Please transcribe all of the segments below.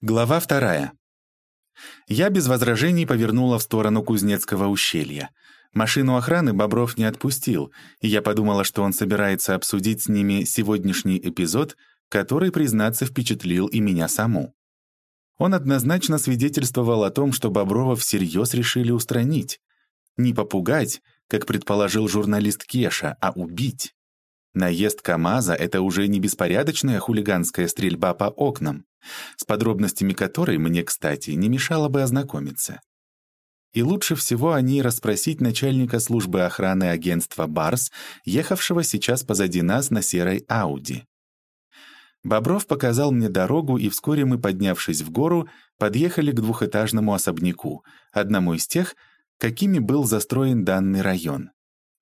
Глава вторая. Я без возражений повернула в сторону Кузнецкого ущелья. Машину охраны Бобров не отпустил, и я подумала, что он собирается обсудить с ними сегодняшний эпизод, который, признаться, впечатлил и меня саму. Он однозначно свидетельствовал о том, что Боброва всерьез решили устранить. Не попугать, как предположил журналист Кеша, а убить. Наезд КамАЗа — это уже не беспорядочная хулиганская стрельба по окнам с подробностями которой мне, кстати, не мешало бы ознакомиться. И лучше всего о ней расспросить начальника службы охраны агентства «Барс», ехавшего сейчас позади нас на серой «Ауди». Бобров показал мне дорогу, и вскоре мы, поднявшись в гору, подъехали к двухэтажному особняку, одному из тех, какими был застроен данный район.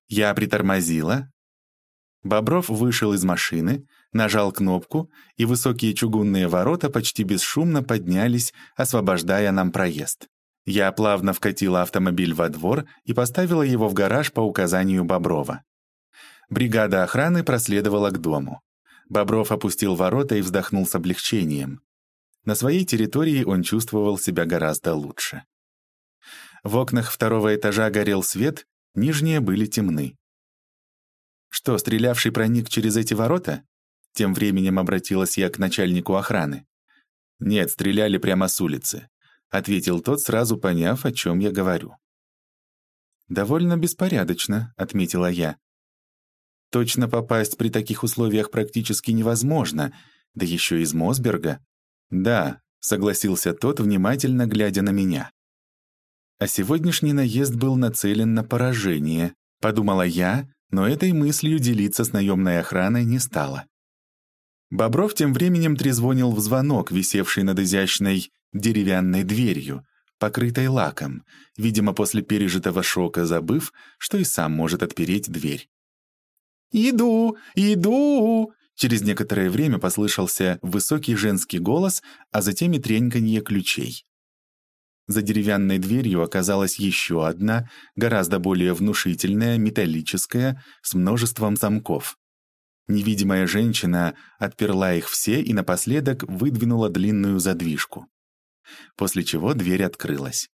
Я притормозила, Бобров вышел из машины, нажал кнопку, и высокие чугунные ворота почти бесшумно поднялись, освобождая нам проезд. Я плавно вкатила автомобиль во двор и поставила его в гараж по указанию Боброва. Бригада охраны проследовала к дому. Бобров опустил ворота и вздохнул с облегчением. На своей территории он чувствовал себя гораздо лучше. В окнах второго этажа горел свет, нижние были темны. Что, стрелявший проник через эти ворота? Тем временем обратилась я к начальнику охраны. «Нет, стреляли прямо с улицы», — ответил тот, сразу поняв, о чем я говорю. «Довольно беспорядочно», — отметила я. «Точно попасть при таких условиях практически невозможно, да еще из Мосберга». «Да», — согласился тот, внимательно глядя на меня. А сегодняшний наезд был нацелен на поражение, подумала я, но этой мыслью делиться с наемной охраной не стало. Бобров тем временем трезвонил в звонок, висевший над изящной деревянной дверью, покрытой лаком, видимо, после пережитого шока забыв, что и сам может отпереть дверь. «Иду! Иду!» Через некоторое время послышался высокий женский голос, а затем и треньканье ключей. За деревянной дверью оказалась еще одна, гораздо более внушительная, металлическая, с множеством замков. Невидимая женщина отперла их все и напоследок выдвинула длинную задвижку. После чего дверь открылась.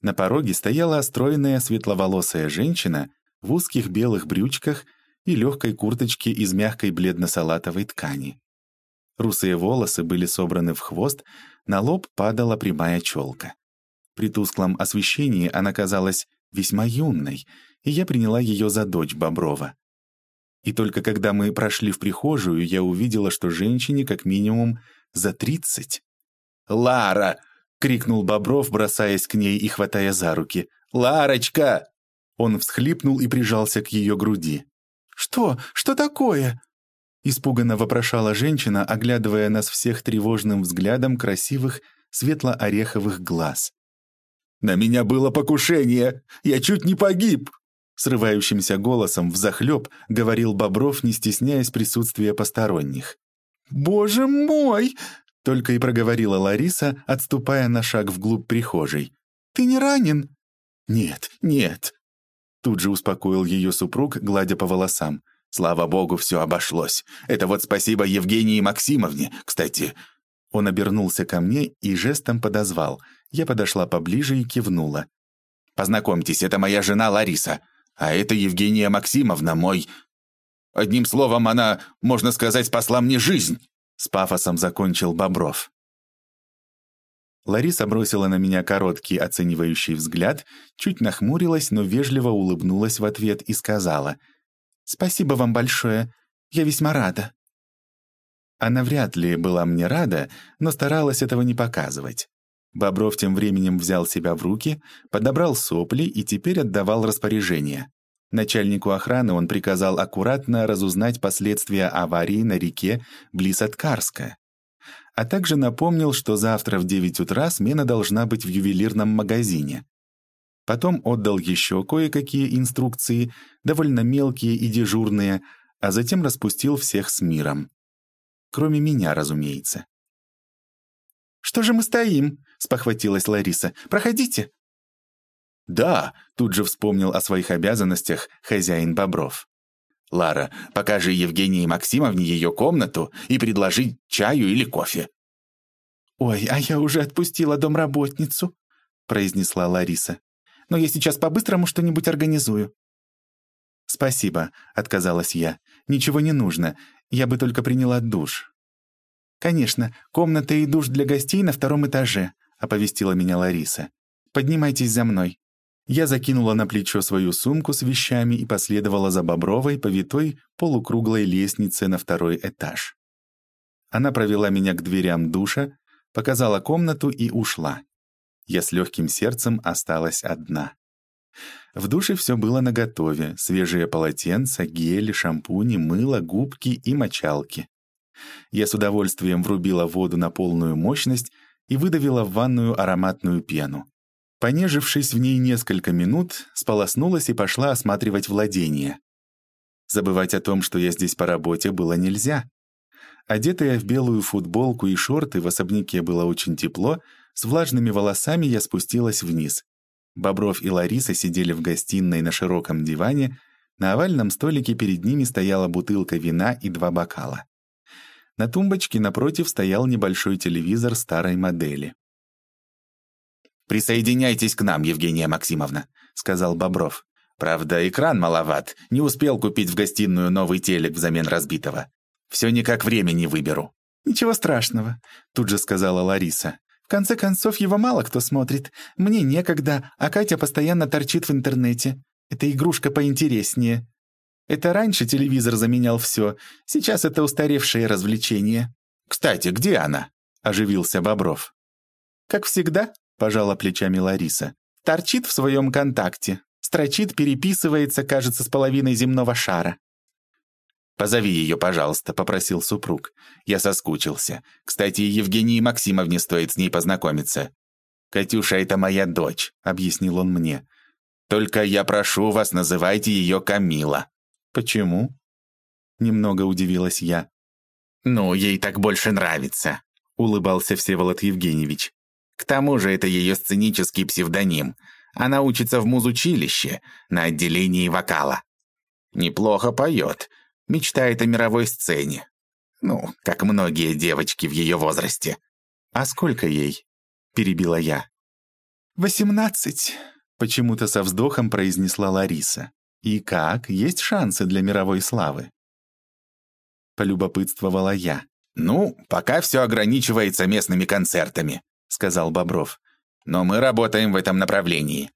На пороге стояла стройная светловолосая женщина в узких белых брючках и легкой курточке из мягкой бледно-салатовой ткани. Русые волосы были собраны в хвост, на лоб падала прямая челка. При тусклом освещении она казалась весьма юной, и я приняла ее за дочь Боброва. И только когда мы прошли в прихожую, я увидела, что женщине как минимум за тридцать. «Лара!» — крикнул Бобров, бросаясь к ней и хватая за руки. «Ларочка!» Он всхлипнул и прижался к ее груди. «Что? Что такое?» Испуганно вопрошала женщина, оглядывая нас всех тревожным взглядом красивых светло-ореховых глаз. «На меня было покушение! Я чуть не погиб!» Срывающимся голосом взахлеб говорил Бобров, не стесняясь присутствия посторонних. «Боже мой!» — только и проговорила Лариса, отступая на шаг вглубь прихожей. «Ты не ранен?» «Нет, нет!» Тут же успокоил ее супруг, гладя по волосам. Слава богу, все обошлось. Это вот спасибо Евгении Максимовне, кстати». Он обернулся ко мне и жестом подозвал. Я подошла поближе и кивнула. «Познакомьтесь, это моя жена Лариса, а это Евгения Максимовна, мой... Одним словом, она, можно сказать, спасла мне жизнь!» С пафосом закончил Бобров. Лариса бросила на меня короткий оценивающий взгляд, чуть нахмурилась, но вежливо улыбнулась в ответ и сказала — «Спасибо вам большое. Я весьма рада». Она вряд ли была мне рада, но старалась этого не показывать. Бобров тем временем взял себя в руки, подобрал сопли и теперь отдавал распоряжение. Начальнику охраны он приказал аккуратно разузнать последствия аварии на реке близ от Карска. А также напомнил, что завтра в 9 утра смена должна быть в ювелирном магазине. Потом отдал еще кое-какие инструкции, довольно мелкие и дежурные, а затем распустил всех с миром. Кроме меня, разумеется. «Что же мы стоим?» — спохватилась Лариса. «Проходите». «Да», — тут же вспомнил о своих обязанностях хозяин Бобров. «Лара, покажи Евгении Максимовне ее комнату и предложи чаю или кофе». «Ой, а я уже отпустила домработницу», — произнесла Лариса. «Но я сейчас по-быстрому что-нибудь организую». «Спасибо», — отказалась я. «Ничего не нужно. Я бы только приняла душ». «Конечно, комната и душ для гостей на втором этаже», — оповестила меня Лариса. «Поднимайтесь за мной». Я закинула на плечо свою сумку с вещами и последовала за Бобровой по витой полукруглой лестнице на второй этаж. Она провела меня к дверям душа, показала комнату и ушла. Я с легким сердцем осталась одна. В душе все было наготове — свежие полотенца, гель, шампуни, мыло, губки и мочалки. Я с удовольствием врубила воду на полную мощность и выдавила в ванную ароматную пену. Понежившись в ней несколько минут, сполоснулась и пошла осматривать владение. Забывать о том, что я здесь по работе, было нельзя. Одетая в белую футболку и шорты, в особняке было очень тепло, с влажными волосами я спустилась вниз. Бобров и Лариса сидели в гостиной на широком диване, на овальном столике перед ними стояла бутылка вина и два бокала. На тумбочке напротив стоял небольшой телевизор старой модели. «Присоединяйтесь к нам, Евгения Максимовна», — сказал Бобров. «Правда, экран маловат. Не успел купить в гостиную новый телек взамен разбитого. Все никак времени выберу». «Ничего страшного», — тут же сказала Лариса. «В конце концов, его мало кто смотрит. Мне некогда, а Катя постоянно торчит в интернете. Это игрушка поинтереснее. Это раньше телевизор заменял все, сейчас это устаревшее развлечение». «Кстати, где она?» — оживился Бобров. «Как всегда», — пожала плечами Лариса. «Торчит в своем контакте. Строчит, переписывается, кажется, с половиной земного шара». «Позови ее, пожалуйста», — попросил супруг. Я соскучился. Кстати, Евгении Максимовне стоит с ней познакомиться. «Катюша — это моя дочь», — объяснил он мне. «Только я прошу вас, называйте ее Камила». «Почему?» — немного удивилась я. «Ну, ей так больше нравится», — улыбался Всеволод Евгеньевич. К тому же это ее сценический псевдоним. Она учится в музучилище на отделении вокала. Неплохо поет, мечтает о мировой сцене. Ну, как многие девочки в ее возрасте. «А сколько ей?» — перебила я. «Восемнадцать», — почему-то со вздохом произнесла Лариса. «И как? Есть шансы для мировой славы?» Полюбопытствовала я. «Ну, пока все ограничивается местными концертами», — сказал Бобров. «Но мы работаем в этом направлении».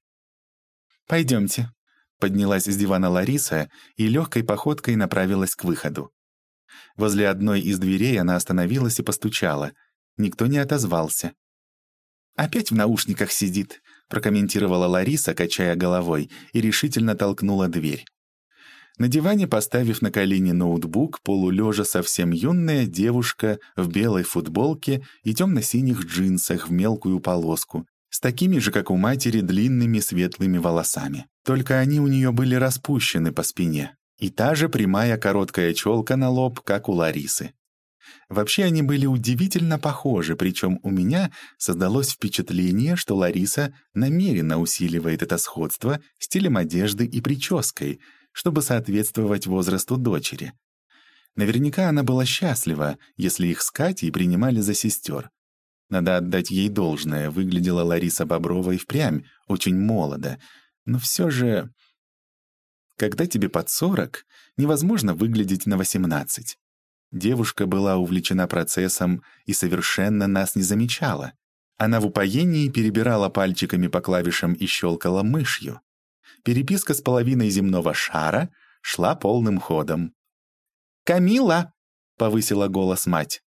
«Пойдемте», — поднялась с дивана Лариса и легкой походкой направилась к выходу. Возле одной из дверей она остановилась и постучала. Никто не отозвался. «Опять в наушниках сидит», — прокомментировала Лариса, качая головой, и решительно толкнула дверь. На диване, поставив на колени ноутбук, полулежа совсем юная девушка в белой футболке и темно-синих джинсах в мелкую полоску, с такими же, как у матери, длинными светлыми волосами. Только они у нее были распущены по спине. И та же прямая короткая челка на лоб, как у Ларисы. Вообще они были удивительно похожи, причем у меня создалось впечатление, что Лариса намеренно усиливает это сходство стилем одежды и прической — чтобы соответствовать возрасту дочери. Наверняка она была счастлива, если их с Катей принимали за сестер. Надо отдать ей должное, выглядела Лариса Боброва и впрямь очень молодо, но все же... Когда тебе под сорок, невозможно выглядеть на восемнадцать. Девушка была увлечена процессом и совершенно нас не замечала. Она в упоении перебирала пальчиками по клавишам и щелкала мышью переписка с половиной земного шара шла полным ходом. «Камила!» — повысила голос мать.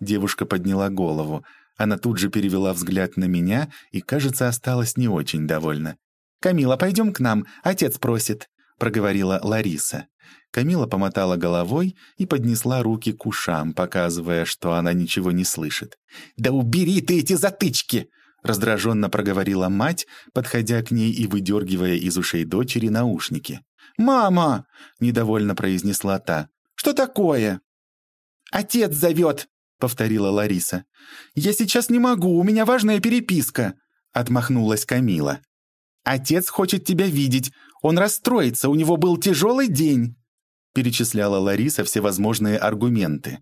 Девушка подняла голову. Она тут же перевела взгляд на меня и, кажется, осталась не очень довольна. «Камила, пойдем к нам, отец просит», — проговорила Лариса. Камила помотала головой и поднесла руки к ушам, показывая, что она ничего не слышит. «Да убери ты эти затычки!» Раздраженно проговорила мать, подходя к ней и выдергивая из ушей дочери наушники. «Мама!» — недовольно произнесла та. «Что такое?» «Отец зовет!» — повторила Лариса. «Я сейчас не могу, у меня важная переписка!» — отмахнулась Камила. «Отец хочет тебя видеть. Он расстроится, у него был тяжелый день!» Перечисляла Лариса всевозможные аргументы.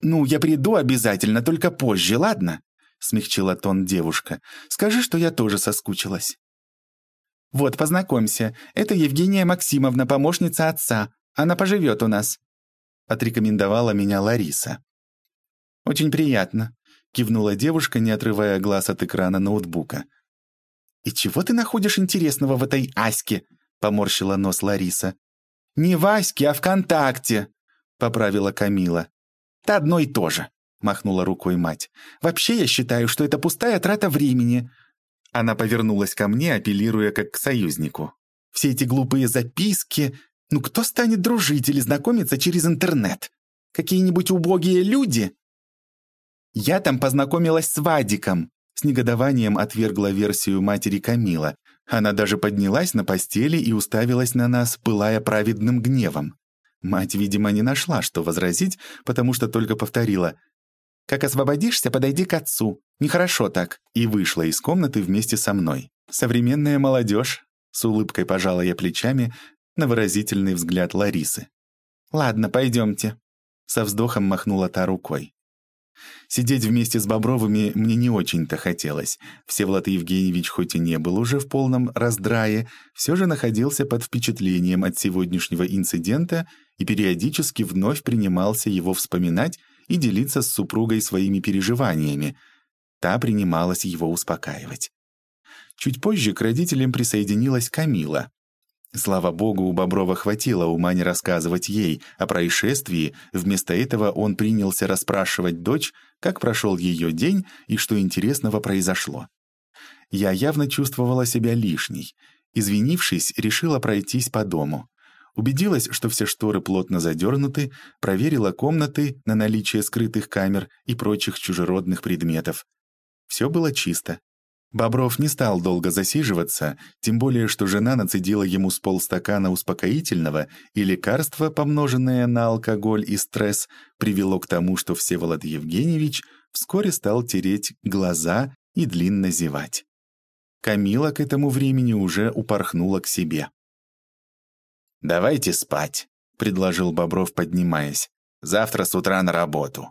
«Ну, я приду обязательно, только позже, ладно?» — смягчила тон девушка. «Скажи, что я тоже соскучилась». «Вот, познакомься, это Евгения Максимовна, помощница отца. Она поживет у нас», — отрекомендовала меня Лариса. «Очень приятно», — кивнула девушка, не отрывая глаз от экрана ноутбука. «И чего ты находишь интересного в этой Аське?» — поморщила нос Лариса. «Не в Аське, а ВКонтакте», — поправила Камила. «Это одно и то же», — махнула рукой мать. «Вообще я считаю, что это пустая трата времени». Она повернулась ко мне, апеллируя как к союзнику. «Все эти глупые записки... Ну кто станет дружить или знакомиться через интернет? Какие-нибудь убогие люди?» «Я там познакомилась с Вадиком», — с негодованием отвергла версию матери Камила. Она даже поднялась на постели и уставилась на нас, пылая праведным гневом. Мать, видимо, не нашла, что возразить, потому что только повторила «Как освободишься, подойди к отцу. Нехорошо так». И вышла из комнаты вместе со мной. «Современная молодежь», — с улыбкой пожала я плечами на выразительный взгляд Ларисы. «Ладно, пойдемте», — со вздохом махнула та рукой. Сидеть вместе с Бобровыми мне не очень-то хотелось. Всеволод Евгеньевич хоть и не был уже в полном раздрае, все же находился под впечатлением от сегодняшнего инцидента и периодически вновь принимался его вспоминать и делиться с супругой своими переживаниями. Та принималась его успокаивать. Чуть позже к родителям присоединилась Камила. Слава богу, у Боброва хватило ума не рассказывать ей о происшествии, вместо этого он принялся расспрашивать дочь, как прошел ее день и что интересного произошло. Я явно чувствовала себя лишней. Извинившись, решила пройтись по дому. Убедилась, что все шторы плотно задернуты, проверила комнаты на наличие скрытых камер и прочих чужеродных предметов. Все было чисто. Бобров не стал долго засиживаться, тем более, что жена нацедила ему с полстакана успокоительного, и лекарство, помноженное на алкоголь и стресс, привело к тому, что Всеволод Евгеньевич вскоре стал тереть глаза и длинно зевать. Камила к этому времени уже упорхнула к себе. «Давайте спать», — предложил Бобров, поднимаясь. «Завтра с утра на работу».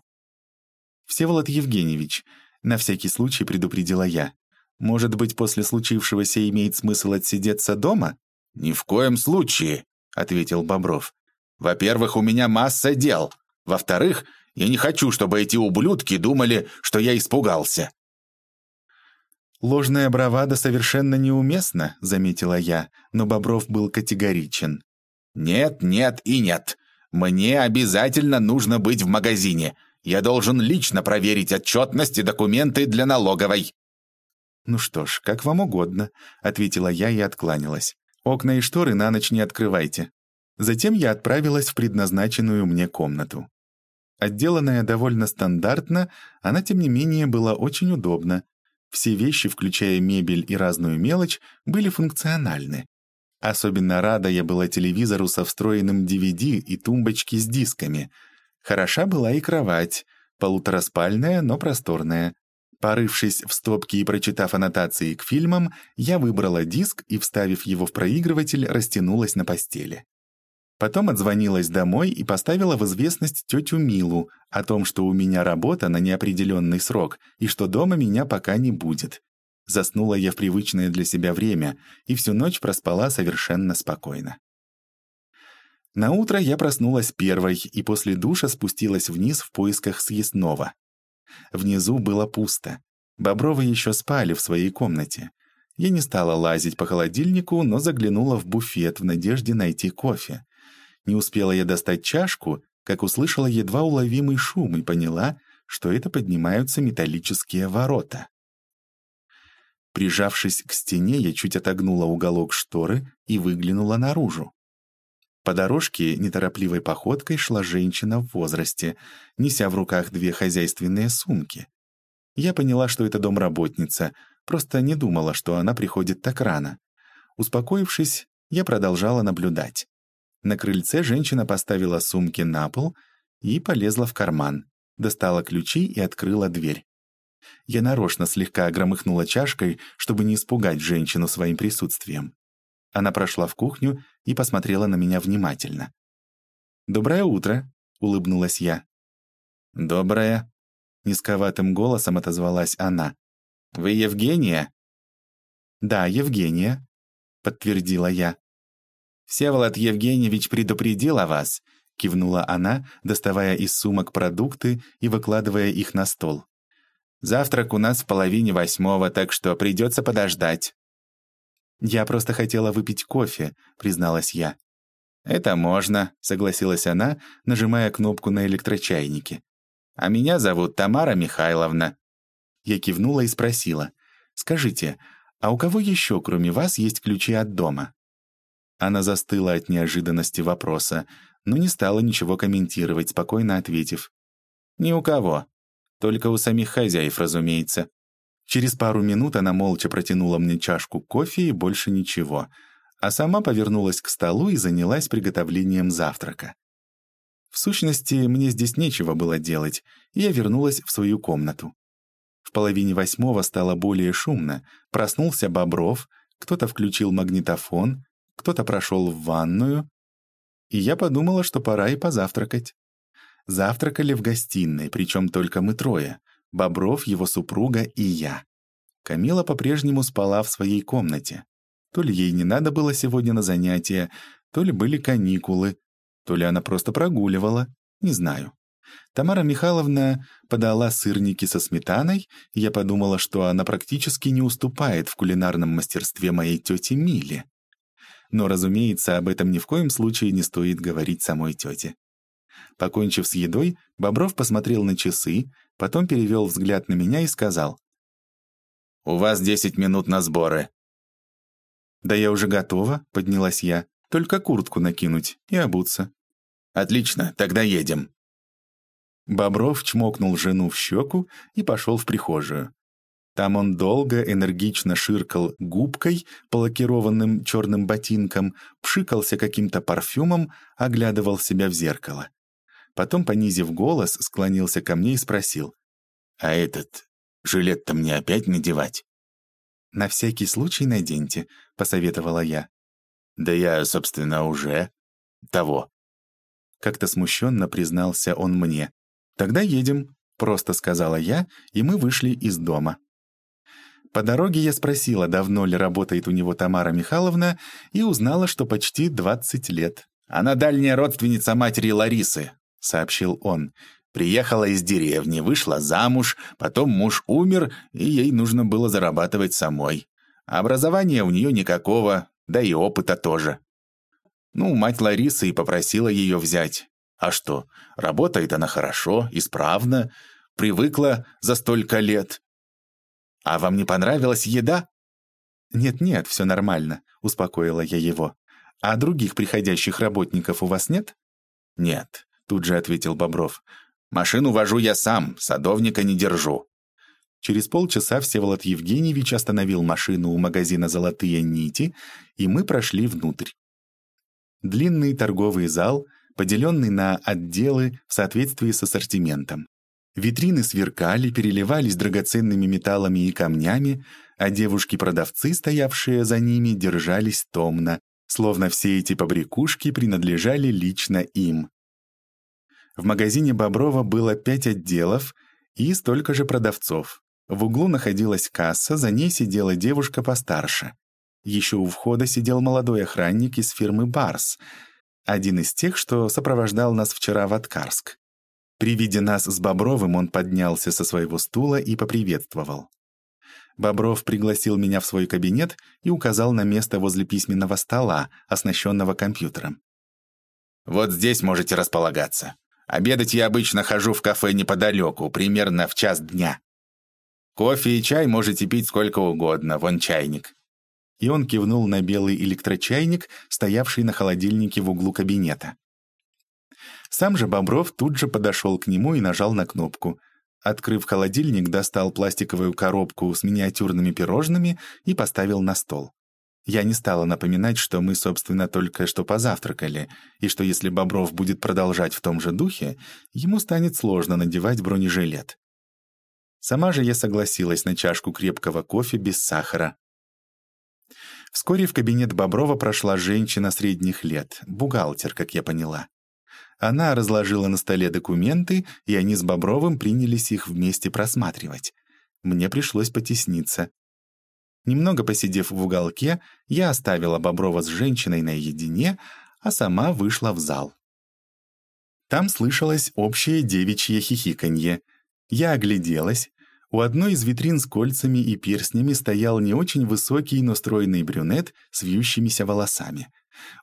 «Всеволод Евгеньевич», — на всякий случай предупредила я, может быть, после случившегося имеет смысл отсидеться дома? «Ни в коем случае», — ответил Бобров. «Во-первых, у меня масса дел. Во-вторых, я не хочу, чтобы эти ублюдки думали, что я испугался». «Ложная бравада совершенно неуместна», — заметила я, но Бобров был категоричен. «Нет, нет и нет. Мне обязательно нужно быть в магазине. Я должен лично проверить отчетность и документы для налоговой». «Ну что ж, как вам угодно», — ответила я и откланялась. «Окна и шторы на ночь не открывайте». Затем я отправилась в предназначенную мне комнату. Отделанная довольно стандартно, она, тем не менее, была очень удобна. Все вещи, включая мебель и разную мелочь, были функциональны. Особенно рада я была телевизору со встроенным DVD и тумбочки с дисками. Хороша была и кровать, полутораспальная, но просторная. Порывшись в стопке и прочитав аннотации к фильмам, я выбрала диск и, вставив его в проигрыватель, растянулась на постели. Потом отзвонилась домой и поставила в известность тетю Милу о том, что у меня работа на неопределенный срок и что дома меня пока не будет. Заснула я в привычное для себя время и всю ночь проспала совершенно спокойно. На утро я проснулась первой и после душа спустилась вниз в поисках съестного. Внизу было пусто. Бобровы еще спали в своей комнате. Я не стала лазить по холодильнику, но заглянула в буфет в надежде найти кофе. Не успела я достать чашку, как услышала едва уловимый шум и поняла, что это поднимаются металлические ворота. Прижавшись к стене, я чуть отогнула уголок шторы и выглянула наружу. По дорожке неторопливой походкой шла женщина в возрасте, неся в руках две хозяйственные сумки. Я поняла, что это домработница, просто не думала, что она приходит так рано. Успокоившись, я продолжала наблюдать. На крыльце женщина поставила сумки на пол и полезла в карман, достала ключи и открыла дверь. Я нарочно слегка громыхнула чашкой, чтобы не испугать женщину своим присутствием. Она прошла в кухню и посмотрела на меня внимательно. «Доброе утро», — улыбнулась я. «Доброе», — низковатым голосом отозвалась она. «Вы Евгения?» «Да, Евгения», — подтвердила я. «Всеволод Евгеньевич предупредил о вас», — кивнула она, доставая из сумок продукты и выкладывая их на стол. «Завтрак у нас в половине восьмого, так что придется подождать». «Я просто хотела выпить кофе», — призналась я. «Это можно», — согласилась она, нажимая кнопку на электрочайнике. «А меня зовут Тамара Михайловна». Я кивнула и спросила. «Скажите, а у кого еще, кроме вас, есть ключи от дома?» Она застыла от неожиданности вопроса, но не стала ничего комментировать, спокойно ответив. «Ни у кого. Только у самих хозяев, разумеется». Через пару минут она молча протянула мне чашку кофе и больше ничего, а сама повернулась к столу и занялась приготовлением завтрака. В сущности, мне здесь нечего было делать, и я вернулась в свою комнату. В половине восьмого стало более шумно, проснулся Бобров, кто-то включил магнитофон, кто-то прошел в ванную, и я подумала, что пора и позавтракать. Завтракали в гостиной, причем только мы трое. Бобров, его супруга и я. Камила по-прежнему спала в своей комнате. То ли ей не надо было сегодня на занятия, то ли были каникулы, то ли она просто прогуливала, не знаю. Тамара Михайловна подала сырники со сметаной, и я подумала, что она практически не уступает в кулинарном мастерстве моей тете Миле. Но, разумеется, об этом ни в коем случае не стоит говорить самой тете. Покончив с едой, Бобров посмотрел на часы, потом перевел взгляд на меня и сказал. «У вас десять минут на сборы». «Да я уже готова», — поднялась я. «Только куртку накинуть и обуться». «Отлично, тогда едем». Бобров чмокнул жену в щеку и пошел в прихожую. Там он долго, энергично ширкал губкой по лакированным черным ботинкам, пшикался каким-то парфюмом, оглядывал себя в зеркало. Потом, понизив голос, склонился ко мне и спросил. «А этот жилет-то мне опять надевать?» «На всякий случай наденьте», — посоветовала я. «Да я, собственно, уже того». Как-то смущенно признался он мне. «Тогда едем», — просто сказала я, и мы вышли из дома. По дороге я спросила, давно ли работает у него Тамара Михайловна, и узнала, что почти 20 лет. «Она дальняя родственница матери Ларисы», — сообщил он. «Приехала из деревни, вышла замуж, потом муж умер, и ей нужно было зарабатывать самой. Образования у нее никакого, да и опыта тоже. Ну, мать Ларисы и попросила ее взять. А что, работает она хорошо, исправно, привыкла за столько лет. А вам не понравилась еда?» «Нет-нет, все нормально», — успокоила я его. «А других приходящих работников у вас нет?» «Нет тут же ответил Бобров. «Машину вожу я сам, садовника не держу». Через полчаса Всеволод Евгеньевич остановил машину у магазина «Золотые нити», и мы прошли внутрь. Длинный торговый зал, поделенный на отделы в соответствии с ассортиментом. Витрины сверкали, переливались драгоценными металлами и камнями, а девушки-продавцы, стоявшие за ними, держались томно, словно все эти побрякушки принадлежали лично им. В магазине Боброва было пять отделов и столько же продавцов. В углу находилась касса, за ней сидела девушка постарше. Еще у входа сидел молодой охранник из фирмы «Барс», один из тех, что сопровождал нас вчера в Откарск. При виде нас с Бобровым он поднялся со своего стула и поприветствовал. Бобров пригласил меня в свой кабинет и указал на место возле письменного стола, оснащенного компьютером. «Вот здесь можете располагаться. Обедать я обычно хожу в кафе неподалеку, примерно в час дня. Кофе и чай можете пить сколько угодно, вон чайник». И он кивнул на белый электрочайник, стоявший на холодильнике в углу кабинета. Сам же Бобров тут же подошел к нему и нажал на кнопку. Открыв холодильник, достал пластиковую коробку с миниатюрными пирожными и поставил на стол. Я не стала напоминать, что мы, собственно, только что позавтракали, и что если Бобров будет продолжать в том же духе, ему станет сложно надевать бронежилет. Сама же я согласилась на чашку крепкого кофе без сахара. Вскоре в кабинет Боброва прошла женщина средних лет, бухгалтер, как я поняла. Она разложила на столе документы, и они с Бобровым принялись их вместе просматривать. Мне пришлось потесниться. Немного посидев в уголке, я оставила Боброва с женщиной наедине, а сама вышла в зал. Там слышалось общее девичье хихиканье. Я огляделась. У одной из витрин с кольцами и перстнями стоял не очень высокий, но стройный брюнет с вьющимися волосами.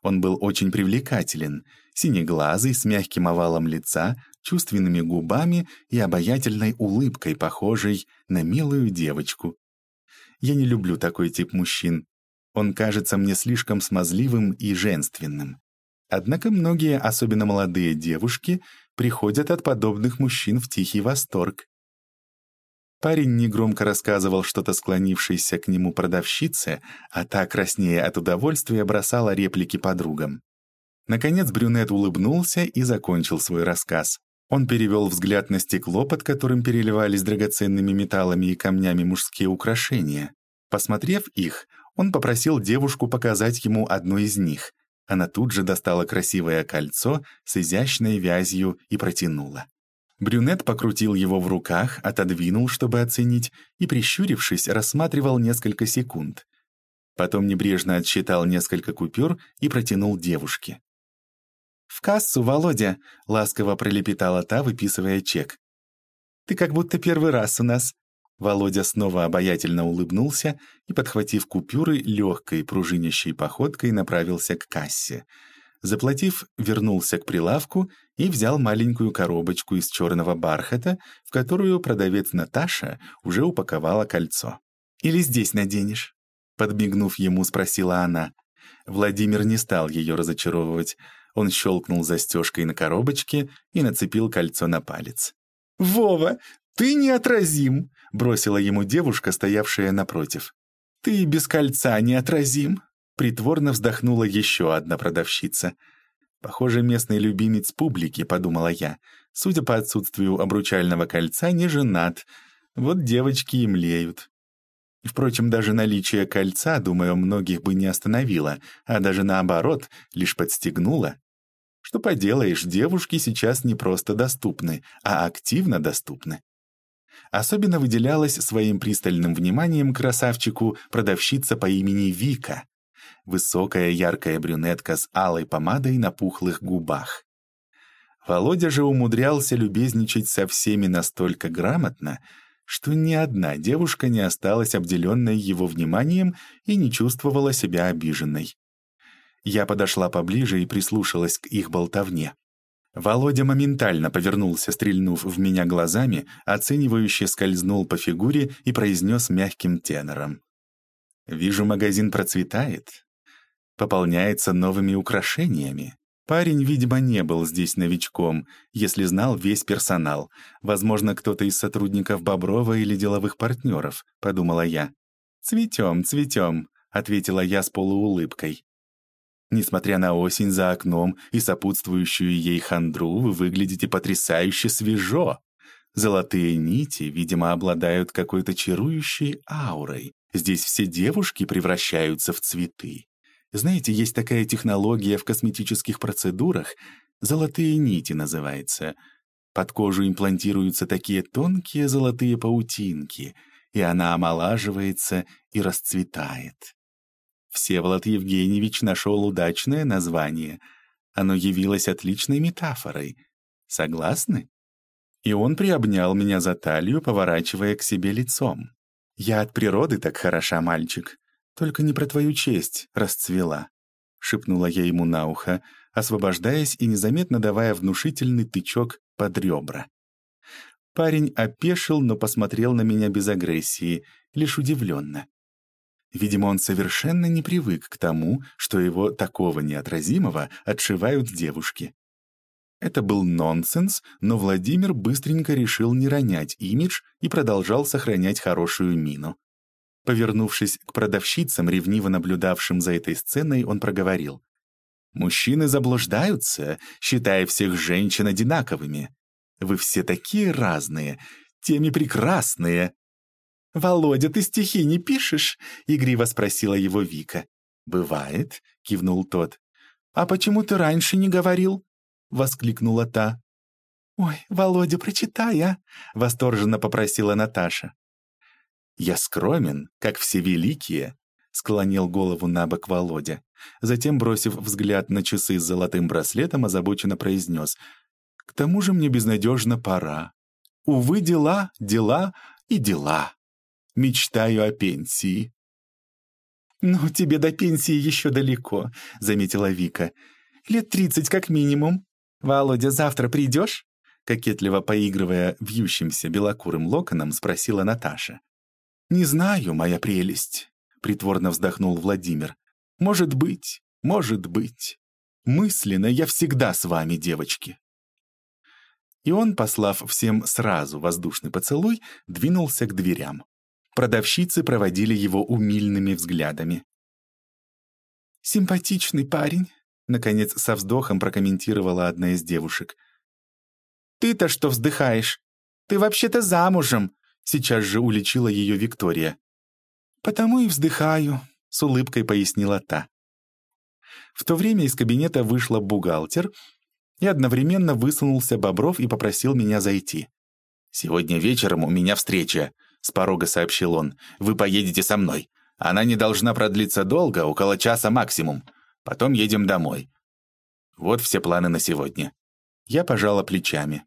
Он был очень привлекателен, синеглазый, с мягким овалом лица, чувственными губами и обаятельной улыбкой, похожей на милую девочку. Я не люблю такой тип мужчин. Он кажется мне слишком смазливым и женственным. Однако многие, особенно молодые девушки, приходят от подобных мужчин в тихий восторг. Парень негромко рассказывал что-то склонившейся к нему продавщице, а та, краснея от удовольствия, бросала реплики подругам. Наконец брюнет улыбнулся и закончил свой рассказ. Он перевел взгляд на стекло, под которым переливались драгоценными металлами и камнями мужские украшения. Посмотрев их, он попросил девушку показать ему одно из них. Она тут же достала красивое кольцо с изящной вязью и протянула. Брюнет покрутил его в руках, отодвинул, чтобы оценить, и, прищурившись, рассматривал несколько секунд. Потом небрежно отсчитал несколько купюр и протянул девушке. «В кассу, Володя!» — ласково пролепетала та, выписывая чек. «Ты как будто первый раз у нас». Володя снова обаятельно улыбнулся и, подхватив купюры, легкой пружинящей походкой направился к кассе. Заплатив, вернулся к прилавку и взял маленькую коробочку из черного бархата, в которую продавец Наташа уже упаковала кольцо. «Или здесь наденешь?» Подмигнув ему, спросила она. Владимир не стал ее разочаровывать. Он щелкнул застежкой на коробочке и нацепил кольцо на палец. «Вова, ты неотразим!» — бросила ему девушка, стоявшая напротив. «Ты без кольца неотразим!» — притворно вздохнула еще одна продавщица. «Похоже, местный любимец публики», — подумала я. Судя по отсутствию обручального кольца, не женат. Вот девочки и млеют. Впрочем, даже наличие кольца, думаю, многих бы не остановило, а даже наоборот, лишь подстегнуло. Что поделаешь, девушки сейчас не просто доступны, а активно доступны. Особенно выделялась своим пристальным вниманием красавчику продавщица по имени Вика. Высокая яркая брюнетка с алой помадой на пухлых губах. Володя же умудрялся любезничать со всеми настолько грамотно, что ни одна девушка не осталась обделенной его вниманием и не чувствовала себя обиженной. Я подошла поближе и прислушалась к их болтовне. Володя моментально повернулся, стрельнув в меня глазами, оценивающе скользнул по фигуре и произнес мягким тенором. «Вижу, магазин процветает. Пополняется новыми украшениями. Парень, видимо, не был здесь новичком, если знал весь персонал. Возможно, кто-то из сотрудников Боброва или деловых партнеров», — подумала я. «Цветем, цветем», — ответила я с полуулыбкой. Несмотря на осень за окном и сопутствующую ей хандру, вы выглядите потрясающе свежо. Золотые нити, видимо, обладают какой-то чарующей аурой. Здесь все девушки превращаются в цветы. Знаете, есть такая технология в косметических процедурах, золотые нити называется. Под кожу имплантируются такие тонкие золотые паутинки, и она омолаживается и расцветает. Всеволод Евгеньевич нашел удачное название. Оно явилось отличной метафорой. Согласны? И он приобнял меня за талию, поворачивая к себе лицом. «Я от природы так хороша, мальчик. Только не про твою честь расцвела», — шепнула я ему на ухо, освобождаясь и незаметно давая внушительный тычок под ребра. Парень опешил, но посмотрел на меня без агрессии, лишь удивленно. Видимо, он совершенно не привык к тому, что его такого неотразимого отшивают девушки. Это был нонсенс, но Владимир быстренько решил не ронять имидж и продолжал сохранять хорошую мину. Повернувшись к продавщицам, ревниво наблюдавшим за этой сценой, он проговорил. «Мужчины заблуждаются, считая всех женщин одинаковыми. Вы все такие разные, теми прекрасные, «Володя, ты стихи не пишешь?» — игриво спросила его Вика. «Бывает», — кивнул тот. «А почему ты раньше не говорил?» — воскликнула та. «Ой, Володя, прочитай, а!» — восторженно попросила Наташа. «Я скромен, как все великие», — склонил голову на бок Володя. Затем, бросив взгляд на часы с золотым браслетом, озабоченно произнес. «К тому же мне безнадежно пора. Увы, дела, дела и дела. Мечтаю о пенсии». «Ну, тебе до пенсии еще далеко», — заметила Вика. «Лет тридцать как минимум. Володя, завтра придешь?» Кокетливо поигрывая вьющимся белокурым локоном, спросила Наташа. «Не знаю, моя прелесть», — притворно вздохнул Владимир. «Может быть, может быть. Мысленно я всегда с вами, девочки». И он, послав всем сразу воздушный поцелуй, двинулся к дверям. Продавщицы проводили его умильными взглядами. «Симпатичный парень», — наконец со вздохом прокомментировала одна из девушек. «Ты-то что вздыхаешь? Ты вообще-то замужем!» Сейчас же уличила ее Виктория. «Потому и вздыхаю», — с улыбкой пояснила та. В то время из кабинета вышла бухгалтер и одновременно высунулся Бобров и попросил меня зайти. «Сегодня вечером у меня встреча», — с порога сообщил он. «Вы поедете со мной. Она не должна продлиться долго, около часа максимум. Потом едем домой. Вот все планы на сегодня». Я пожала плечами.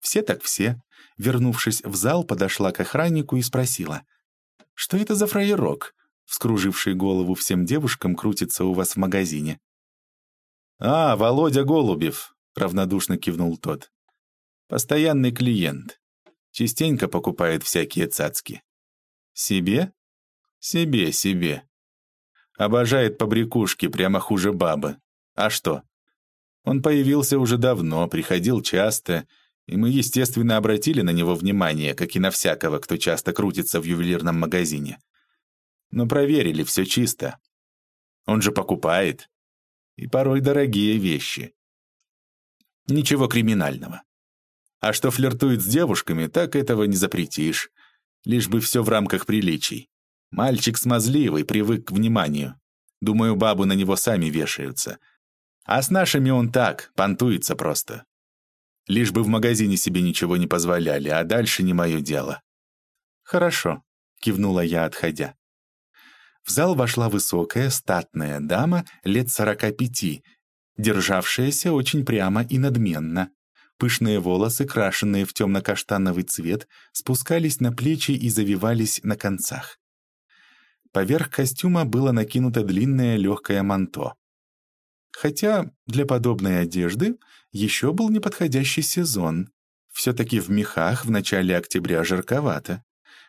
Все так все. Вернувшись в зал, подошла к охраннику и спросила. «Что это за фраерок, вскруживший голову всем девушкам, крутится у вас в магазине?» «А, Володя Голубев», — равнодушно кивнул тот. «Постоянный клиент. Частенько покупает всякие цацки». «Себе?» «Себе, себе. Обожает побрякушки, прямо хуже бабы. А что? Он появился уже давно, приходил часто, и мы, естественно, обратили на него внимание, как и на всякого, кто часто крутится в ювелирном магазине. Но проверили, все чисто. Он же покупает. И порой дорогие вещи. Ничего криминального. А что флиртует с девушками, так этого не запретишь. Лишь бы все в рамках приличий. Мальчик смазливый, привык к вниманию. Думаю, бабы на него сами вешаются. А с нашими он так, понтуется просто. Лишь бы в магазине себе ничего не позволяли, а дальше не мое дело. «Хорошо», — кивнула я, отходя. В зал вошла высокая, статная дама лет сорока пяти, державшаяся очень прямо и надменно. Пышные волосы, крашенные в темно-каштановый цвет, спускались на плечи и завивались на концах. Поверх костюма было накинуто длинное легкое манто. Хотя для подобной одежды еще был неподходящий сезон. Все-таки в мехах в начале октября жарковато.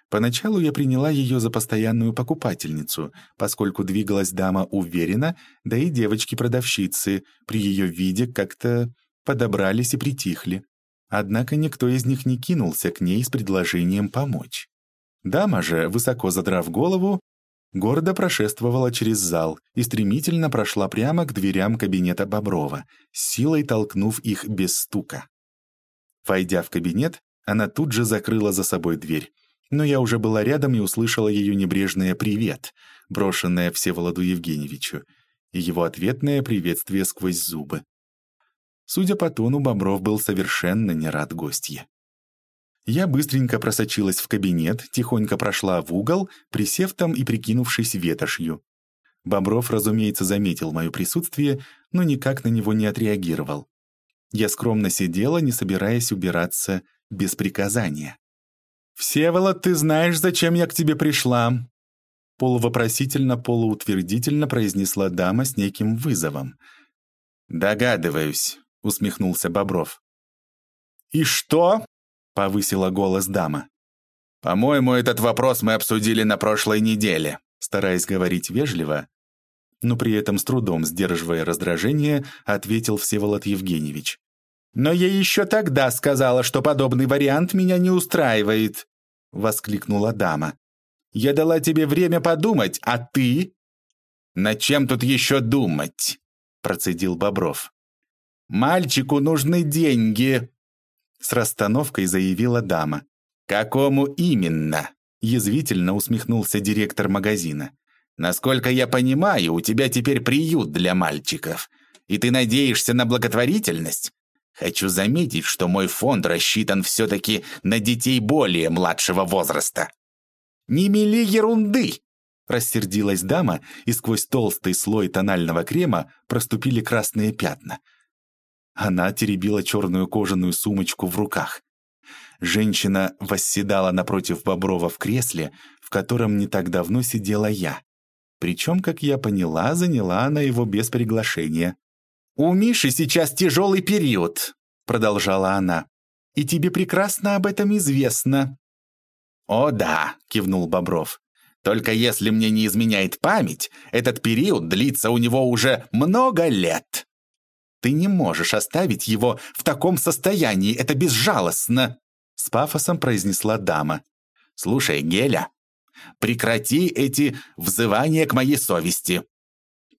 Поначалу я приняла ее за постоянную покупательницу, поскольку двигалась дама уверенно, да и девочки-продавщицы при ее виде как-то подобрались и притихли. Однако никто из них не кинулся к ней с предложением помочь. Дама же, высоко задрав голову, гордо прошествовала через зал и стремительно прошла прямо к дверям кабинета Боброва, силой толкнув их без стука. Войдя в кабинет, она тут же закрыла за собой дверь, но я уже была рядом и услышала ее небрежное «привет», брошенное Всеволоду Евгеньевичу, и его ответное приветствие сквозь зубы. Судя по тону, Бобров был совершенно не рад гостье. Я быстренько просочилась в кабинет, тихонько прошла в угол, присев там и прикинувшись ветошью. Бобров, разумеется, заметил мое присутствие, но никак на него не отреагировал. Я скромно сидела, не собираясь убираться без приказания. «Всеволод, ты знаешь, зачем я к тебе пришла?» Полувопросительно, полуутвердительно произнесла дама с неким вызовом. «Догадываюсь», — усмехнулся Бобров. «И что?» повысила голос дама. «По-моему, этот вопрос мы обсудили на прошлой неделе», стараясь говорить вежливо, но при этом с трудом сдерживая раздражение, ответил Всеволод Евгеньевич. «Но я еще тогда сказала, что подобный вариант меня не устраивает», — воскликнула дама. «Я дала тебе время подумать, а ты...» «Над чем тут еще думать?» — процедил Бобров. «Мальчику нужны деньги», с расстановкой заявила дама. «Какому именно?» — язвительно усмехнулся директор магазина. «Насколько я понимаю, у тебя теперь приют для мальчиков, и ты надеешься на благотворительность? Хочу заметить, что мой фонд рассчитан все-таки на детей более младшего возраста. «Не мели ерунды!» Рассердилась дама, и сквозь толстый слой тонального крема проступили красные пятна. Она теребила черную кожаную сумочку в руках. Женщина восседала напротив Боброва в кресле, в котором не так давно сидела я. Причем, как я поняла, заняла она его без приглашения. «У Миши сейчас тяжелый период», — продолжала она. «И тебе прекрасно об этом известно». «О да», — кивнул Бобров. «Только если мне не изменяет память, этот период длится у него уже много лет». «Ты не можешь оставить его в таком состоянии, это безжалостно», — с пафосом произнесла дама. «Слушай, Геля, прекрати эти взывания к моей совести».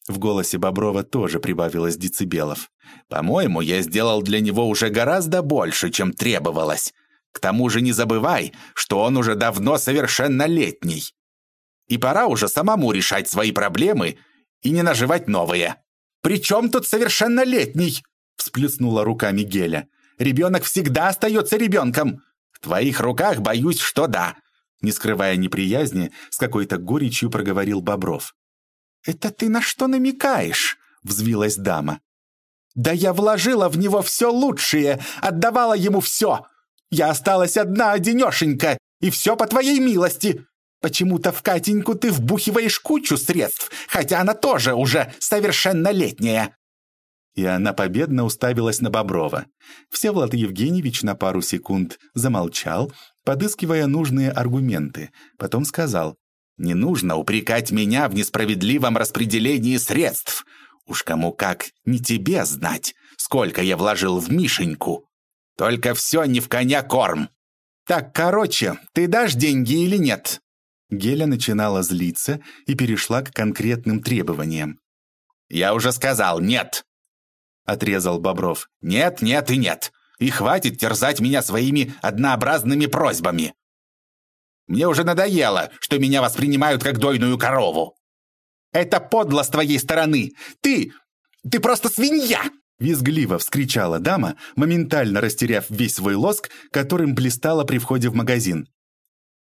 В голосе Боброва тоже прибавилось децибелов. «По-моему, я сделал для него уже гораздо больше, чем требовалось. К тому же не забывай, что он уже давно совершеннолетний. И пора уже самому решать свои проблемы и не наживать новые». «При чем тут совершеннолетний?» всплеснула руками Геля. «Ребенок всегда остается ребенком!» «В твоих руках боюсь, что да!» Не скрывая неприязни, с какой-то горечью проговорил Бобров. «Это ты на что намекаешь?» взвилась дама. «Да я вложила в него все лучшее, отдавала ему все. Я осталась одна одинешенька, и все по твоей милости. Почему-то в Катеньку ты вбухиваешь кучу средств, хотя она тоже уже совершеннолетняя». И она победно уставилась на Боброва. Всеволод Евгеньевич на пару секунд замолчал, подыскивая нужные аргументы. Потом сказал, «Не нужно упрекать меня в несправедливом распределении средств. Уж кому как не тебе знать, сколько я вложил в Мишеньку. Только все не в коня корм». «Так, короче, ты дашь деньги или нет?» Геля начинала злиться и перешла к конкретным требованиям. «Я уже сказал, нет!» Отрезал Бобров. «Нет, нет и нет! И хватит терзать меня своими однообразными просьбами! Мне уже надоело, что меня воспринимают как дойную корову!» «Это подло с твоей стороны! Ты... ты просто свинья!» Визгливо вскричала дама, моментально растеряв весь свой лоск, которым блистала при входе в магазин.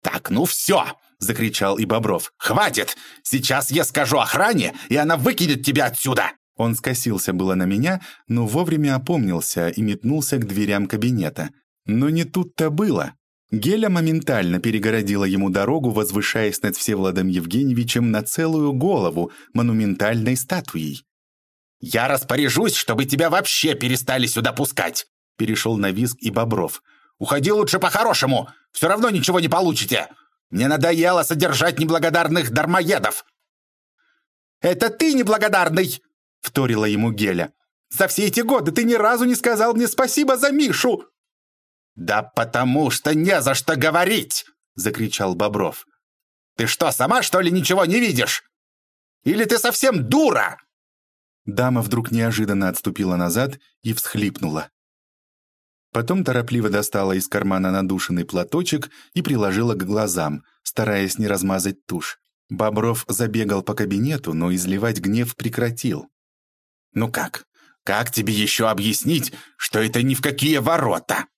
«Так, ну все!» — закричал и Бобров. «Хватит! Сейчас я скажу охране, и она выкинет тебя отсюда!» Он скосился было на меня, но вовремя опомнился и метнулся к дверям кабинета. Но не тут-то было. Геля моментально перегородила ему дорогу, возвышаясь над Всевладом Евгеньевичем на целую голову монументальной статуей. «Я распоряжусь, чтобы тебя вообще перестали сюда пускать!» Перешел на визг и Бобров. «Уходи лучше по-хорошему! Все равно ничего не получите! Мне надоело содержать неблагодарных дармоедов!» «Это ты неблагодарный!» — вторила ему Геля. «За все эти годы ты ни разу не сказал мне спасибо за Мишу!» «Да потому что не за что говорить!» — закричал Бобров. «Ты что, сама, что ли, ничего не видишь? Или ты совсем дура?» Дама вдруг неожиданно отступила назад и всхлипнула. Потом торопливо достала из кармана надушенный платочек и приложила к глазам, стараясь не размазать тушь. Бобров забегал по кабинету, но изливать гнев прекратил. «Ну как? Как тебе еще объяснить, что это ни в какие ворота?»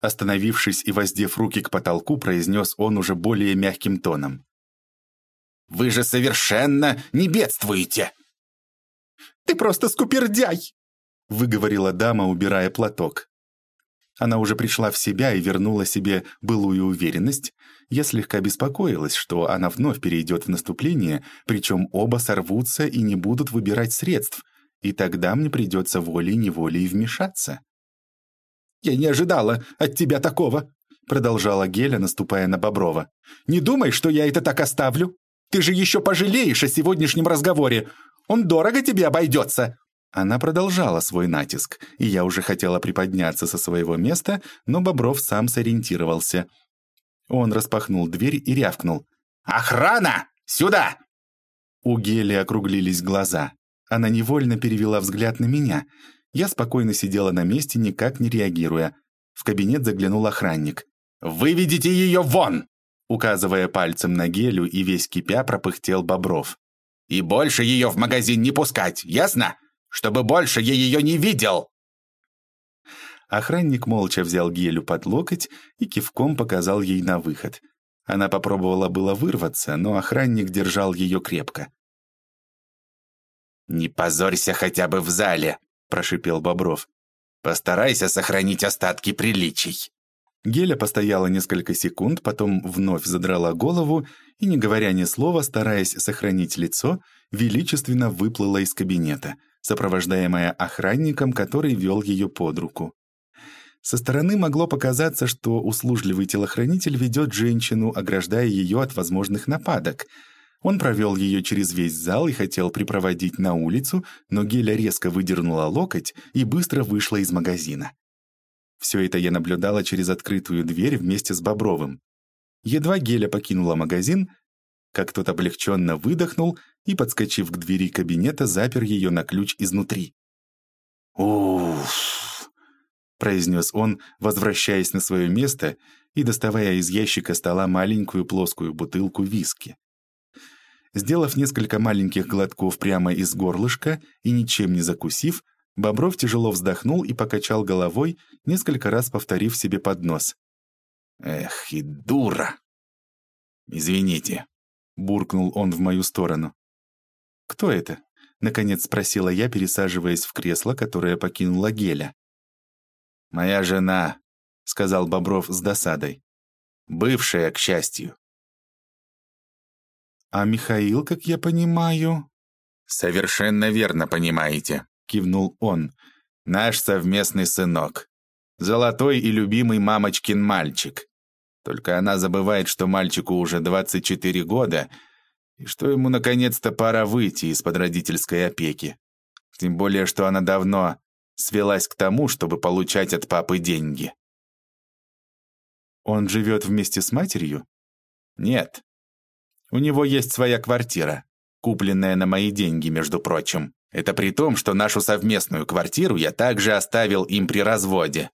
Остановившись и воздев руки к потолку, произнес он уже более мягким тоном. «Вы же совершенно не бедствуете!» «Ты просто скупердяй!» — выговорила дама, убирая платок. Она уже пришла в себя и вернула себе былую уверенность. Я слегка беспокоилась, что она вновь перейдет в наступление, причем оба сорвутся и не будут выбирать средств, и тогда мне придется волей-неволей вмешаться. «Я не ожидала от тебя такого», — продолжала Геля, наступая на Боброва. «Не думай, что я это так оставлю. Ты же еще пожалеешь о сегодняшнем разговоре. Он дорого тебе обойдется». Она продолжала свой натиск, и я уже хотела приподняться со своего места, но Бобров сам сориентировался. Он распахнул дверь и рявкнул. «Охрана! Сюда!» У Гели округлились глаза. Она невольно перевела взгляд на меня. Я спокойно сидела на месте, никак не реагируя. В кабинет заглянул охранник. «Выведите ее вон!» Указывая пальцем на Гелю и весь кипя, пропыхтел Бобров. «И больше ее в магазин не пускать, ясно? Чтобы больше я ее не видел!» Охранник молча взял Гелю под локоть и кивком показал ей на выход. Она попробовала было вырваться, но охранник держал ее крепко. «Не позорься хотя бы в зале», — прошипел Бобров. «Постарайся сохранить остатки приличий». Геля постояла несколько секунд, потом вновь задрала голову и, не говоря ни слова, стараясь сохранить лицо, величественно выплыла из кабинета, сопровождаемая охранником, который вел ее под руку. Со стороны могло показаться, что услужливый телохранитель ведет женщину, ограждая ее от возможных нападок. Он провел ее через весь зал и хотел припроводить на улицу, но Геля резко выдернула локоть и быстро вышла из магазина. Все это я наблюдала через открытую дверь вместе с Бобровым. Едва Геля покинула магазин, как тот облегченно выдохнул и, подскочив к двери кабинета, запер ее на ключ изнутри. «Уф!» — произнес он, возвращаясь на свое место и доставая из ящика стола маленькую плоскую бутылку виски. Сделав несколько маленьких глотков прямо из горлышка и ничем не закусив, Бобров тяжело вздохнул и покачал головой, несколько раз повторив себе под нос. «Эх, и дура!» «Извините», — буркнул он в мою сторону. «Кто это?» — наконец спросила я, пересаживаясь в кресло, которое покинула Геля. «Моя жена», — сказал Бобров с досадой. «Бывшая, к счастью». «А Михаил, как я понимаю...» «Совершенно верно понимаете», — кивнул он. «Наш совместный сынок. Золотой и любимый мамочкин мальчик. Только она забывает, что мальчику уже 24 года, и что ему наконец-то пора выйти из-под родительской опеки. Тем более, что она давно свелась к тому, чтобы получать от папы деньги. Он живет вместе с матерью? Нет. У него есть своя квартира, купленная на мои деньги, между прочим. Это при том, что нашу совместную квартиру я также оставил им при разводе.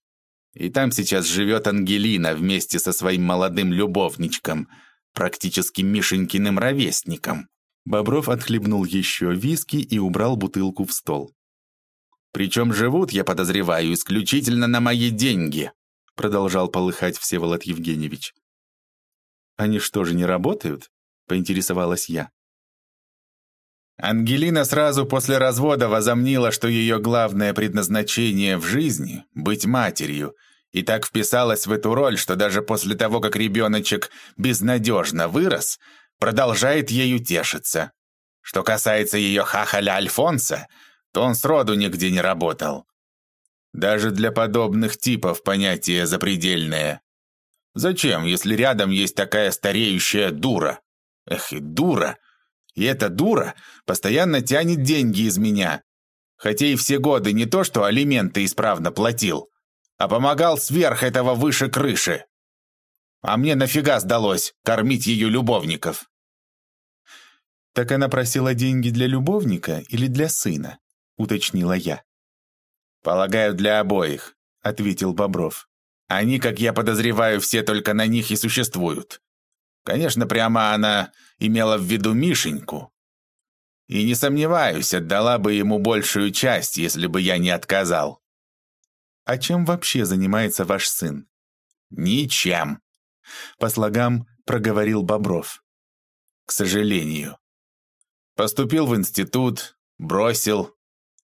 И там сейчас живет Ангелина вместе со своим молодым любовничком, практически Мишенькиным ровесником. Бобров отхлебнул еще виски и убрал бутылку в стол. «Причем живут, я подозреваю, исключительно на мои деньги», продолжал полыхать Всеволод Евгеньевич. «Они что же не работают?» поинтересовалась я. Ангелина сразу после развода возомнила, что ее главное предназначение в жизни — быть матерью, и так вписалась в эту роль, что даже после того, как ребеночек безнадежно вырос, продолжает ею тешиться. Что касается ее хахаля Альфонса, то он сроду нигде не работал. Даже для подобных типов понятие запредельное. Зачем, если рядом есть такая стареющая дура? Эх, и дура! И эта дура постоянно тянет деньги из меня. Хотя и все годы не то, что алименты исправно платил, а помогал сверх этого выше крыши. А мне нафига сдалось кормить ее любовников? «Так она просила деньги для любовника или для сына?» — уточнила я. «Полагаю, для обоих», — ответил Бобров. «Они, как я подозреваю, все только на них и существуют. Конечно, прямо она имела в виду Мишеньку. И не сомневаюсь, отдала бы ему большую часть, если бы я не отказал. А чем вообще занимается ваш сын? Ничем. По слогам проговорил Бобров. К сожалению. Поступил в институт, бросил.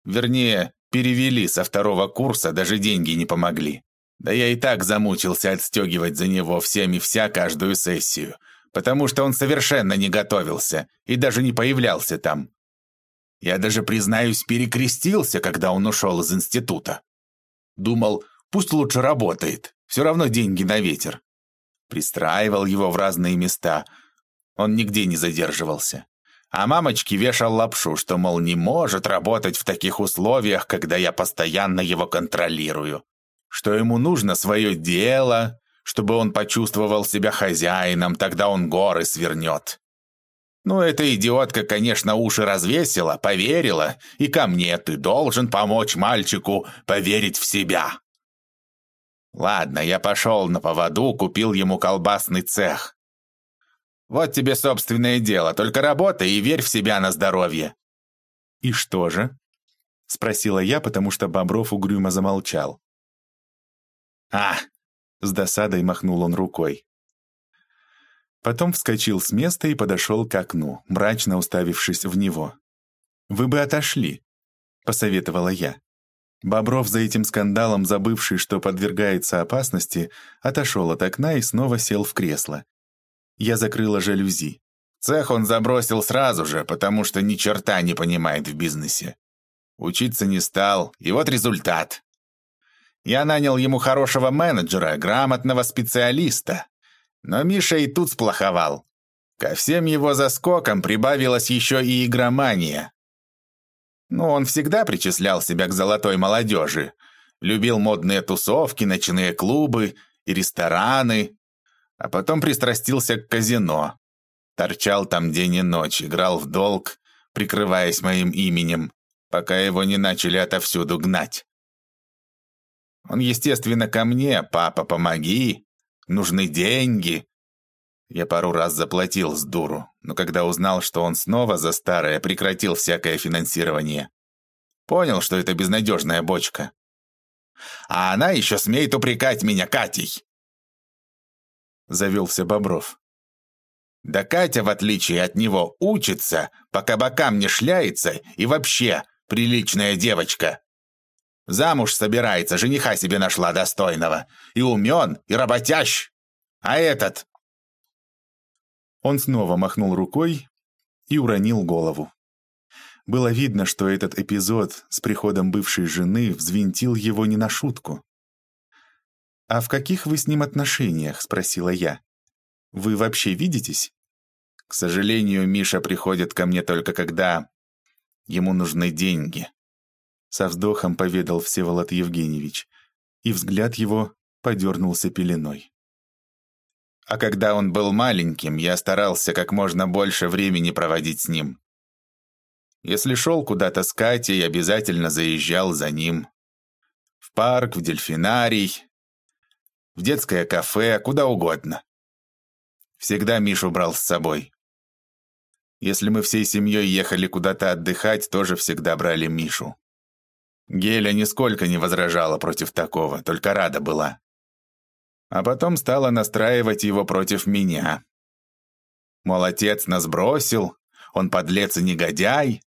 Вернее, перевели со второго курса, даже деньги не помогли. Да я и так замучился отстегивать за него всеми вся каждую сессию потому что он совершенно не готовился и даже не появлялся там. Я даже, признаюсь, перекрестился, когда он ушел из института. Думал, пусть лучше работает, все равно деньги на ветер. Пристраивал его в разные места. Он нигде не задерживался. А мамочке вешал лапшу, что, мол, не может работать в таких условиях, когда я постоянно его контролирую. Что ему нужно свое дело, чтобы он почувствовал себя хозяином, тогда он горы свернет. Ну, эта идиотка, конечно, уши развесила, поверила, и ко мне ты должен помочь мальчику поверить в себя. Ладно, я пошел на поводу, купил ему колбасный цех. Вот тебе собственное дело, только работай и верь в себя на здоровье. И что же? Спросила я, потому что Бобров угрюмо замолчал. «А!» — с досадой махнул он рукой. Потом вскочил с места и подошел к окну, мрачно уставившись в него. «Вы бы отошли», — посоветовала я. Бобров за этим скандалом, забывший, что подвергается опасности, отошел от окна и снова сел в кресло. Я закрыла жалюзи. Цех он забросил сразу же, потому что ни черта не понимает в бизнесе. Учиться не стал, и вот результат. Я нанял ему хорошего менеджера, грамотного специалиста. Но Миша и тут сплоховал. Ко всем его заскокам прибавилась еще и игромания. Ну, он всегда причислял себя к золотой молодежи. Любил модные тусовки, ночные клубы и рестораны. А потом пристрастился к казино. Торчал там день и ночь, играл в долг, прикрываясь моим именем, пока его не начали отовсюду гнать. Он, естественно, ко мне, папа, помоги, нужны деньги. Я пару раз заплатил с дуру, но когда узнал, что он снова за старое прекратил всякое финансирование, понял, что это безнадежная бочка. А она еще смеет упрекать меня Катей. Завелся Бобров. Да Катя, в отличие от него, учится, пока бокам не шляется, и вообще приличная девочка. Замуж собирается, жениха себе нашла достойного. И умен, и работящ. А этот...» Он снова махнул рукой и уронил голову. Было видно, что этот эпизод с приходом бывшей жены взвинтил его не на шутку. «А в каких вы с ним отношениях?» — спросила я. «Вы вообще видитесь?» «К сожалению, Миша приходит ко мне только когда ему нужны деньги», со вздохом поведал Всеволод Евгеньевич, и взгляд его подернулся пеленой. А когда он был маленьким, я старался как можно больше времени проводить с ним. Если шел куда-то с Катей, обязательно заезжал за ним. В парк, в дельфинарий, в детское кафе, куда угодно. Всегда Мишу брал с собой. Если мы всей семьей ехали куда-то отдыхать, тоже всегда брали Мишу. Геля нисколько не возражала против такого, только рада была. А потом стала настраивать его против меня. Мол, отец нас бросил, он подлец и негодяй.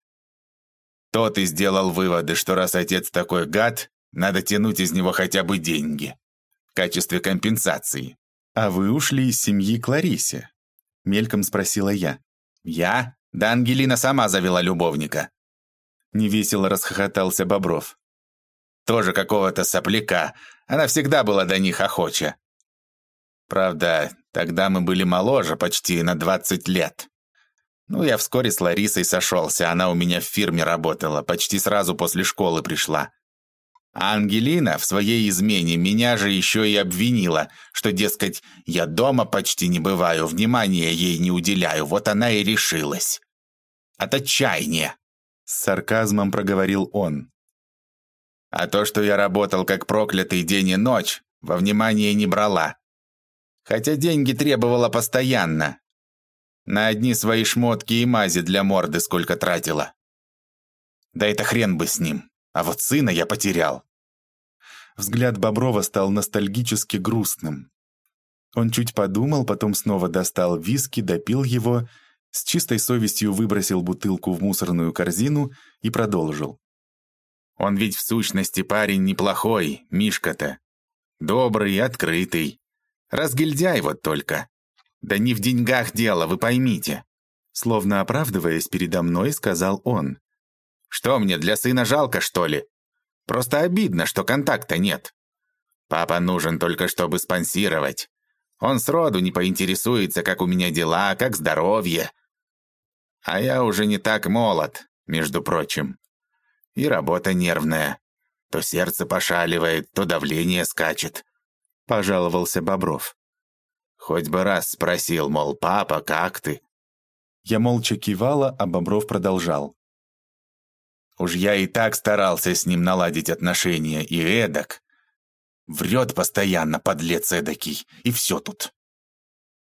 Тот и сделал выводы, что раз отец такой гад, надо тянуть из него хотя бы деньги. В качестве компенсации. «А вы ушли из семьи Кларисе?» Мельком спросила я. «Я? Да Ангелина сама завела любовника. Невесело расхохотался Бобров. Тоже какого-то сопляка. Она всегда была до них охоча. Правда, тогда мы были моложе, почти на 20 лет. Ну, я вскоре с Ларисой сошелся, она у меня в фирме работала, почти сразу после школы пришла. А Ангелина в своей измене меня же еще и обвинила, что, дескать, я дома почти не бываю, внимания ей не уделяю, вот она и решилась. От отчаяния. С сарказмом проговорил он. А то, что я работал как проклятый день и ночь, во внимание не брала. Хотя деньги требовала постоянно. На одни свои шмотки и мази для морды сколько тратила. Да это хрен бы с ним. А вот сына я потерял. Взгляд Боброва стал ностальгически грустным. Он чуть подумал, потом снова достал виски, допил его с чистой совестью выбросил бутылку в мусорную корзину и продолжил. «Он ведь в сущности парень неплохой, Мишка-то. Добрый, открытый. Разгильдяй вот только. Да не в деньгах дело, вы поймите». Словно оправдываясь передо мной, сказал он. «Что мне, для сына жалко, что ли? Просто обидно, что контакта нет. Папа нужен только, чтобы спонсировать. Он сроду не поинтересуется, как у меня дела, как здоровье. А я уже не так молод, между прочим. И работа нервная. То сердце пошаливает, то давление скачет. Пожаловался Бобров. Хоть бы раз спросил, мол, папа, как ты? Я молча кивала, а Бобров продолжал. Уж я и так старался с ним наладить отношения, и эдак. Врет постоянно, подлец эдакий, и все тут.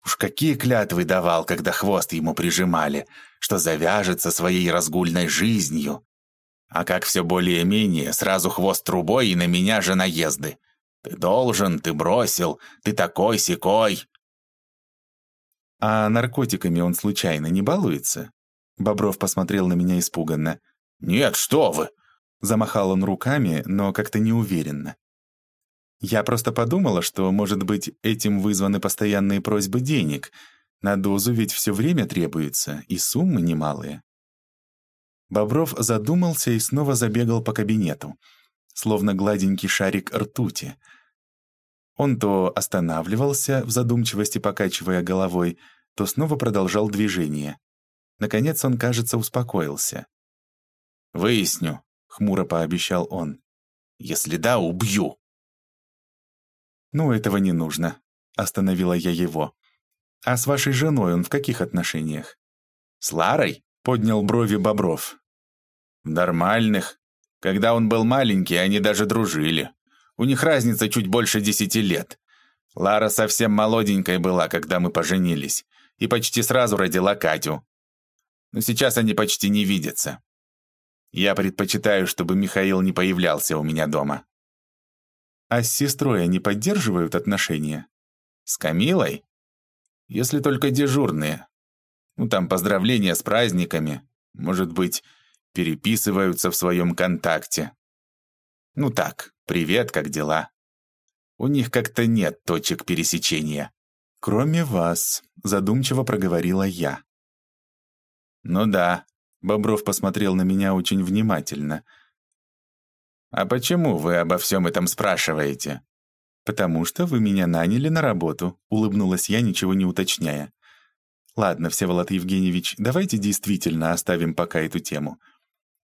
Уж какие клятвы давал, когда хвост ему прижимали, что завяжется своей разгульной жизнью. А как все более-менее, сразу хвост трубой и на меня же наезды. Ты должен, ты бросил, ты такой-сякой. А наркотиками он случайно не балуется? Бобров посмотрел на меня испуганно. «Нет, что вы!» Замахал он руками, но как-то неуверенно. Я просто подумала, что, может быть, этим вызваны постоянные просьбы денег. На дозу ведь все время требуется, и суммы немалые. Бобров задумался и снова забегал по кабинету, словно гладенький шарик ртути. Он то останавливался, в задумчивости покачивая головой, то снова продолжал движение. Наконец он, кажется, успокоился. «Выясню», — хмуро пообещал он. «Если да, убью». «Ну, этого не нужно», — остановила я его. «А с вашей женой он в каких отношениях?» «С Ларой?» — поднял брови Бобров. «В нормальных. Когда он был маленький, они даже дружили. У них разница чуть больше десяти лет. Лара совсем молоденькой была, когда мы поженились, и почти сразу родила Катю. Но сейчас они почти не видятся. Я предпочитаю, чтобы Михаил не появлялся у меня дома. А с сестрой они поддерживают отношения? С Камилой? Если только дежурные. Ну, там поздравления с праздниками. Может быть, переписываются в своем контакте. Ну так, привет, как дела? У них как-то нет точек пересечения. Кроме вас, задумчиво проговорила я. Ну да, Бобров посмотрел на меня очень внимательно — «А почему вы обо всем этом спрашиваете?» «Потому что вы меня наняли на работу», — улыбнулась я, ничего не уточняя. «Ладно, Всеволод Евгеньевич, давайте действительно оставим пока эту тему.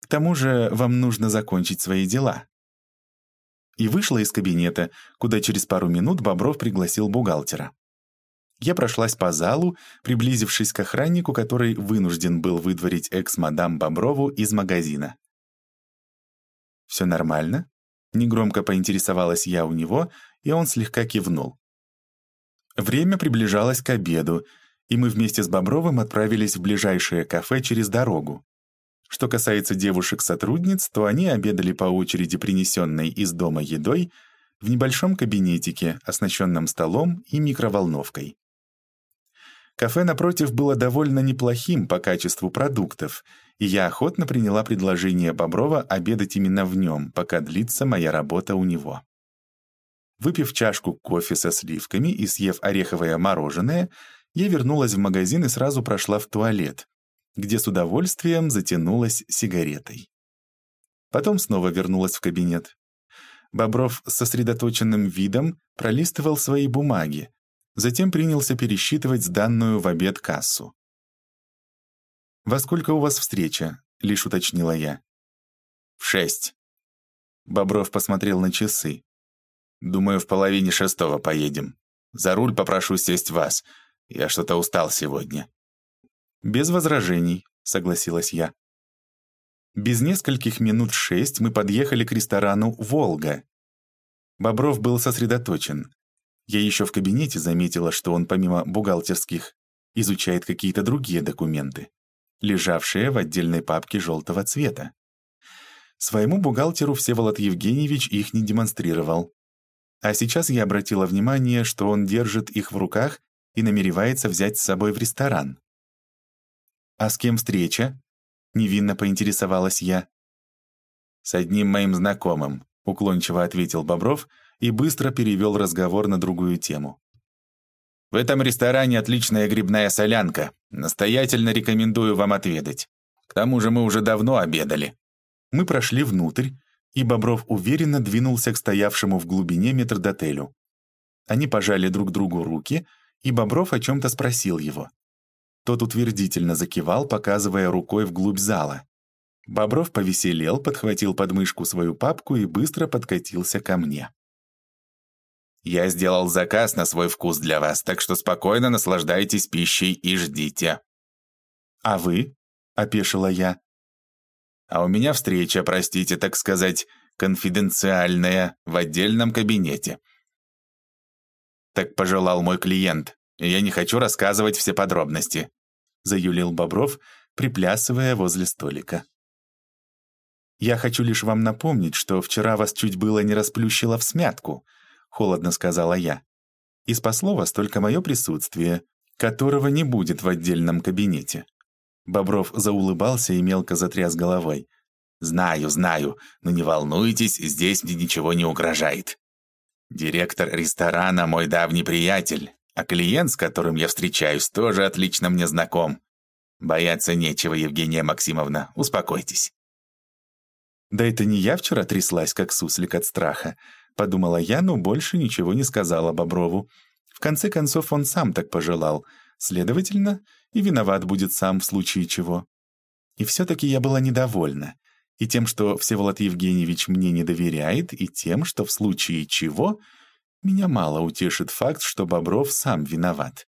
К тому же вам нужно закончить свои дела». И вышла из кабинета, куда через пару минут Бобров пригласил бухгалтера. Я прошлась по залу, приблизившись к охраннику, который вынужден был выдворить экс-мадам Боброву из магазина. «Все нормально?» Негромко поинтересовалась я у него, и он слегка кивнул. Время приближалось к обеду, и мы вместе с Бобровым отправились в ближайшее кафе через дорогу. Что касается девушек-сотрудниц, то они обедали по очереди принесенной из дома едой в небольшом кабинетике, оснащенном столом и микроволновкой. Кафе напротив было довольно неплохим по качеству продуктов, и я охотно приняла предложение Боброва обедать именно в нем, пока длится моя работа у него. Выпив чашку кофе со сливками и съев ореховое мороженое, я вернулась в магазин и сразу прошла в туалет, где с удовольствием затянулась сигаретой. Потом снова вернулась в кабинет. Бобров с сосредоточенным видом пролистывал свои бумаги, Затем принялся пересчитывать сданную в обед кассу. «Во сколько у вас встреча?» — лишь уточнила я. «В шесть». Бобров посмотрел на часы. «Думаю, в половине шестого поедем. За руль попрошу сесть вас. Я что-то устал сегодня». «Без возражений», — согласилась я. Без нескольких минут шесть мы подъехали к ресторану «Волга». Бобров был сосредоточен. Я еще в кабинете заметила, что он помимо бухгалтерских изучает какие-то другие документы, лежавшие в отдельной папке желтого цвета. Своему бухгалтеру Всеволод Евгеньевич их не демонстрировал. А сейчас я обратила внимание, что он держит их в руках и намеревается взять с собой в ресторан. «А с кем встреча?» — невинно поинтересовалась я. «С одним моим знакомым», — уклончиво ответил Бобров и быстро перевел разговор на другую тему. «В этом ресторане отличная грибная солянка. Настоятельно рекомендую вам отведать. К тому же мы уже давно обедали». Мы прошли внутрь, и Бобров уверенно двинулся к стоявшему в глубине метрдотелю. Они пожали друг другу руки, и Бобров о чем-то спросил его. Тот утвердительно закивал, показывая рукой вглубь зала. Бобров повеселел, подхватил под мышку свою папку и быстро подкатился ко мне. Я сделал заказ на свой вкус для вас, так что спокойно наслаждайтесь пищей и ждите». «А вы?» — опешила я. «А у меня встреча, простите, так сказать, конфиденциальная, в отдельном кабинете». «Так пожелал мой клиент, я не хочу рассказывать все подробности», — заюлил Бобров, приплясывая возле столика. «Я хочу лишь вам напомнить, что вчера вас чуть было не расплющило в смятку», холодно сказала я. «И спасло вас только мое присутствие, которого не будет в отдельном кабинете». Бобров заулыбался и мелко затряс головой. «Знаю, знаю, но не волнуйтесь, здесь мне ничего не угрожает. Директор ресторана мой давний приятель, а клиент, с которым я встречаюсь, тоже отлично мне знаком. Бояться нечего, Евгения Максимовна, успокойтесь». «Да это не я вчера тряслась, как суслик от страха», — подумала я, но больше ничего не сказала Боброву. В конце концов, он сам так пожелал. Следовательно, и виноват будет сам в случае чего. И все-таки я была недовольна. И тем, что Всеволод Евгеньевич мне не доверяет, и тем, что в случае чего меня мало утешит факт, что Бобров сам виноват.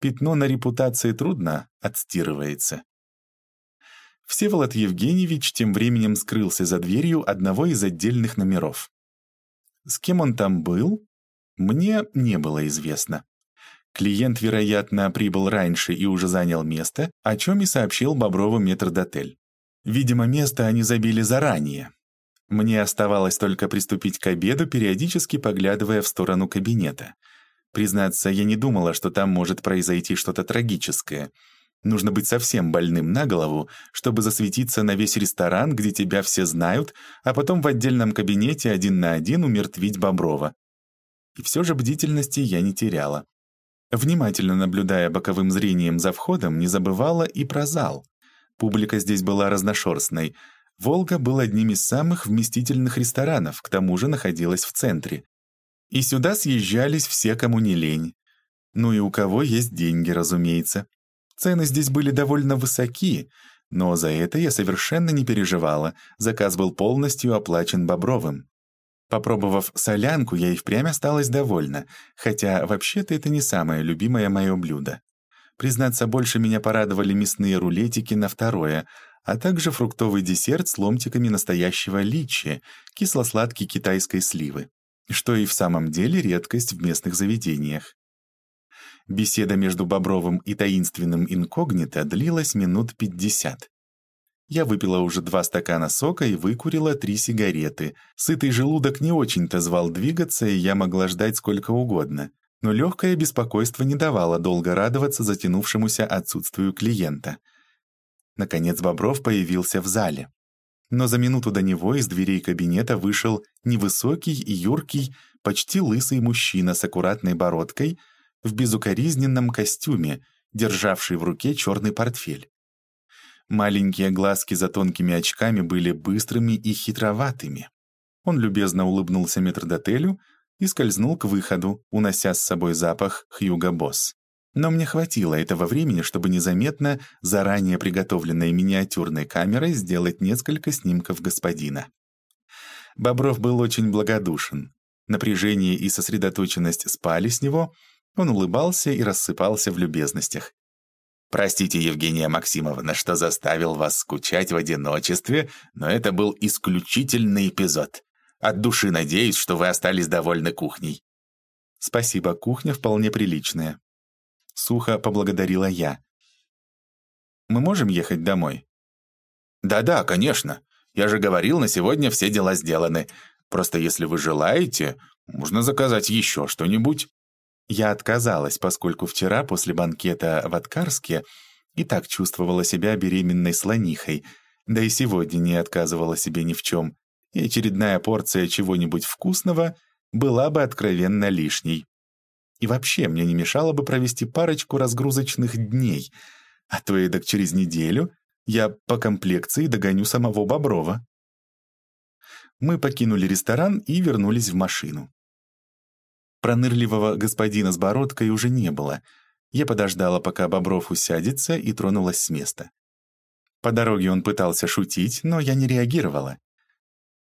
Пятно на репутации трудно отстирывается. Всеволод Евгеньевич тем временем скрылся за дверью одного из отдельных номеров. С кем он там был, мне не было известно. Клиент, вероятно, прибыл раньше и уже занял место, о чем и сообщил Боброву метрдотель. Видимо, место они забили заранее. Мне оставалось только приступить к обеду, периодически поглядывая в сторону кабинета. Признаться, я не думала, что там может произойти что-то трагическое — Нужно быть совсем больным на голову, чтобы засветиться на весь ресторан, где тебя все знают, а потом в отдельном кабинете один на один умертвить Боброва. И все же бдительности я не теряла. Внимательно наблюдая боковым зрением за входом, не забывала и про зал. Публика здесь была разношерстной. «Волга» был одним из самых вместительных ресторанов, к тому же находилась в центре. И сюда съезжались все, кому не лень. Ну и у кого есть деньги, разумеется. Цены здесь были довольно высоки, но за это я совершенно не переживала, заказ был полностью оплачен Бобровым. Попробовав солянку, я и впрямь осталась довольна, хотя вообще-то это не самое любимое мое блюдо. Признаться, больше меня порадовали мясные рулетики на второе, а также фруктовый десерт с ломтиками настоящего личи, кисло-сладкой китайской сливы, что и в самом деле редкость в местных заведениях. Беседа между Бобровым и таинственным инкогнито длилась минут пятьдесят. Я выпила уже два стакана сока и выкурила три сигареты. Сытый желудок не очень-то звал двигаться, и я могла ждать сколько угодно. Но легкое беспокойство не давало долго радоваться затянувшемуся отсутствию клиента. Наконец Бобров появился в зале. Но за минуту до него из дверей кабинета вышел невысокий и юркий, почти лысый мужчина с аккуратной бородкой, в безукоризненном костюме, державший в руке черный портфель. Маленькие глазки за тонкими очками были быстрыми и хитроватыми. Он любезно улыбнулся метрдотелю и скользнул к выходу, унося с собой запах Хьюго Босс. Но мне хватило этого времени, чтобы незаметно, заранее приготовленной миниатюрной камерой сделать несколько снимков господина. Бобров был очень благодушен. Напряжение и сосредоточенность спали с него, он улыбался и рассыпался в любезностях. «Простите, Евгения Максимовна, что заставил вас скучать в одиночестве, но это был исключительный эпизод. От души надеюсь, что вы остались довольны кухней». «Спасибо, кухня вполне приличная». Сухо поблагодарила я. «Мы можем ехать домой?» «Да-да, конечно. Я же говорил, на сегодня все дела сделаны. Просто если вы желаете, можно заказать еще что-нибудь». Я отказалась, поскольку вчера после банкета в Откарске и так чувствовала себя беременной слонихой, да и сегодня не отказывала себе ни в чем, и очередная порция чего-нибудь вкусного была бы откровенно лишней. И вообще мне не мешало бы провести парочку разгрузочных дней, а то эдак через неделю я по комплекции догоню самого Боброва. Мы покинули ресторан и вернулись в машину. Пронырливого господина с бородкой уже не было. Я подождала, пока Бобров усядется, и тронулась с места. По дороге он пытался шутить, но я не реагировала.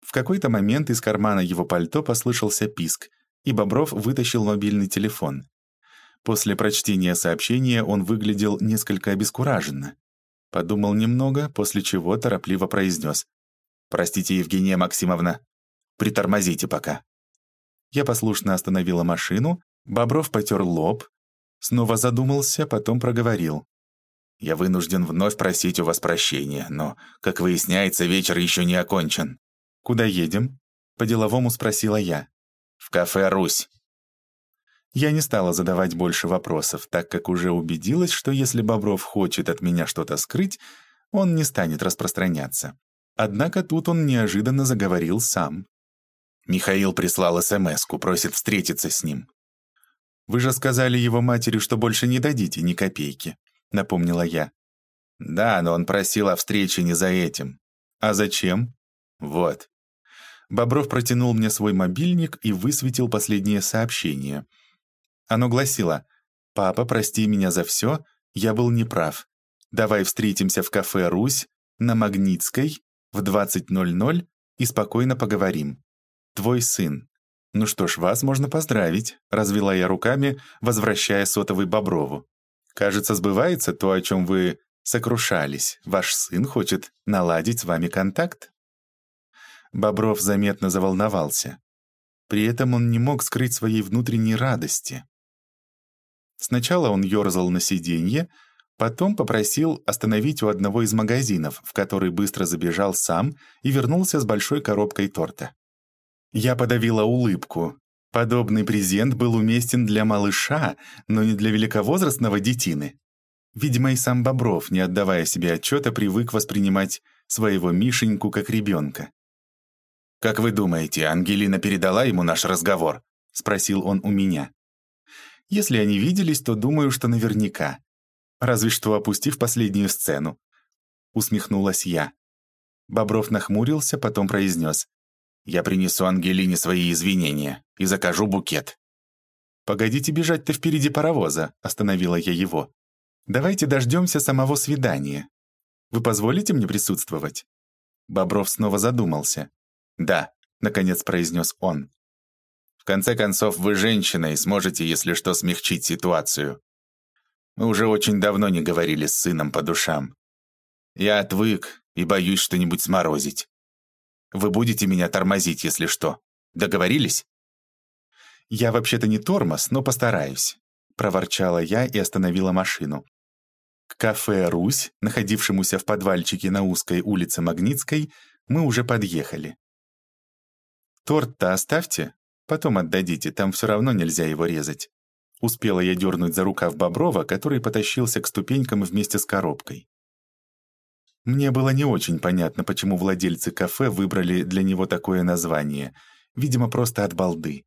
В какой-то момент из кармана его пальто послышался писк, и Бобров вытащил мобильный телефон. После прочтения сообщения он выглядел несколько обескураженно. Подумал немного, после чего торопливо произнес. «Простите, Евгения Максимовна, притормозите пока». Я послушно остановила машину, Бобров потер лоб, снова задумался, потом проговорил. «Я вынужден вновь просить у вас прощения, но, как выясняется, вечер еще не окончен». «Куда едем?» — по-деловому спросила я. «В кафе «Русь». Я не стала задавать больше вопросов, так как уже убедилась, что если Бобров хочет от меня что-то скрыть, он не станет распространяться. Однако тут он неожиданно заговорил сам. Михаил прислал смс просит встретиться с ним. «Вы же сказали его матери, что больше не дадите ни копейки», — напомнила я. «Да, но он просил о встрече не за этим». «А зачем?» «Вот». Бобров протянул мне свой мобильник и высветил последнее сообщение — оно гласило «Папа, прости меня за все, я был неправ. Давай встретимся в кафе «Русь» на Магнитской в 20.00 и спокойно поговорим. Твой сын». «Ну что ж, вас можно поздравить», — развела я руками, возвращая сотовый Боброву. «Кажется, сбывается то, о чем вы сокрушались. Ваш сын хочет наладить с вами контакт?» Бобров заметно заволновался. При этом он не мог скрыть своей внутренней радости. Сначала он ерзал на сиденье, потом попросил остановить у одного из магазинов, в который быстро забежал сам и вернулся с большой коробкой торта. Я подавила улыбку. Подобный презент был уместен для малыша, но не для великовозрастного детины. Видимо, и сам Бобров, не отдавая себе отчета, привык воспринимать своего Мишеньку как ребенка. «Как вы думаете, Ангелина передала ему наш разговор?» — спросил он у меня. Если они виделись, то думаю, что наверняка. Разве что опустив последнюю сцену. Усмехнулась я. Бобров нахмурился, потом произнес. «Я принесу Ангелине свои извинения и закажу букет». «Погодите бежать-то впереди паровоза», — остановила я его. «Давайте дождемся самого свидания. Вы позволите мне присутствовать?» Бобров снова задумался. «Да», — наконец произнес он. В конце концов, вы женщина и сможете, если что, смягчить ситуацию. Мы уже очень давно не говорили с сыном по душам. Я отвык и боюсь что-нибудь сморозить. Вы будете меня тормозить, если что. Договорились?» «Я вообще-то не тормоз, но постараюсь», — проворчала я и остановила машину. К кафе «Русь», находившемуся в подвальчике на узкой улице Магнитской, мы уже подъехали. «Торт-то оставьте», Потом отдадите, там все равно нельзя его резать». Успела я дернуть за рукав Боброва, который потащился к ступенькам вместе с коробкой. Мне было не очень понятно, почему владельцы кафе выбрали для него такое название. Видимо, просто от балды.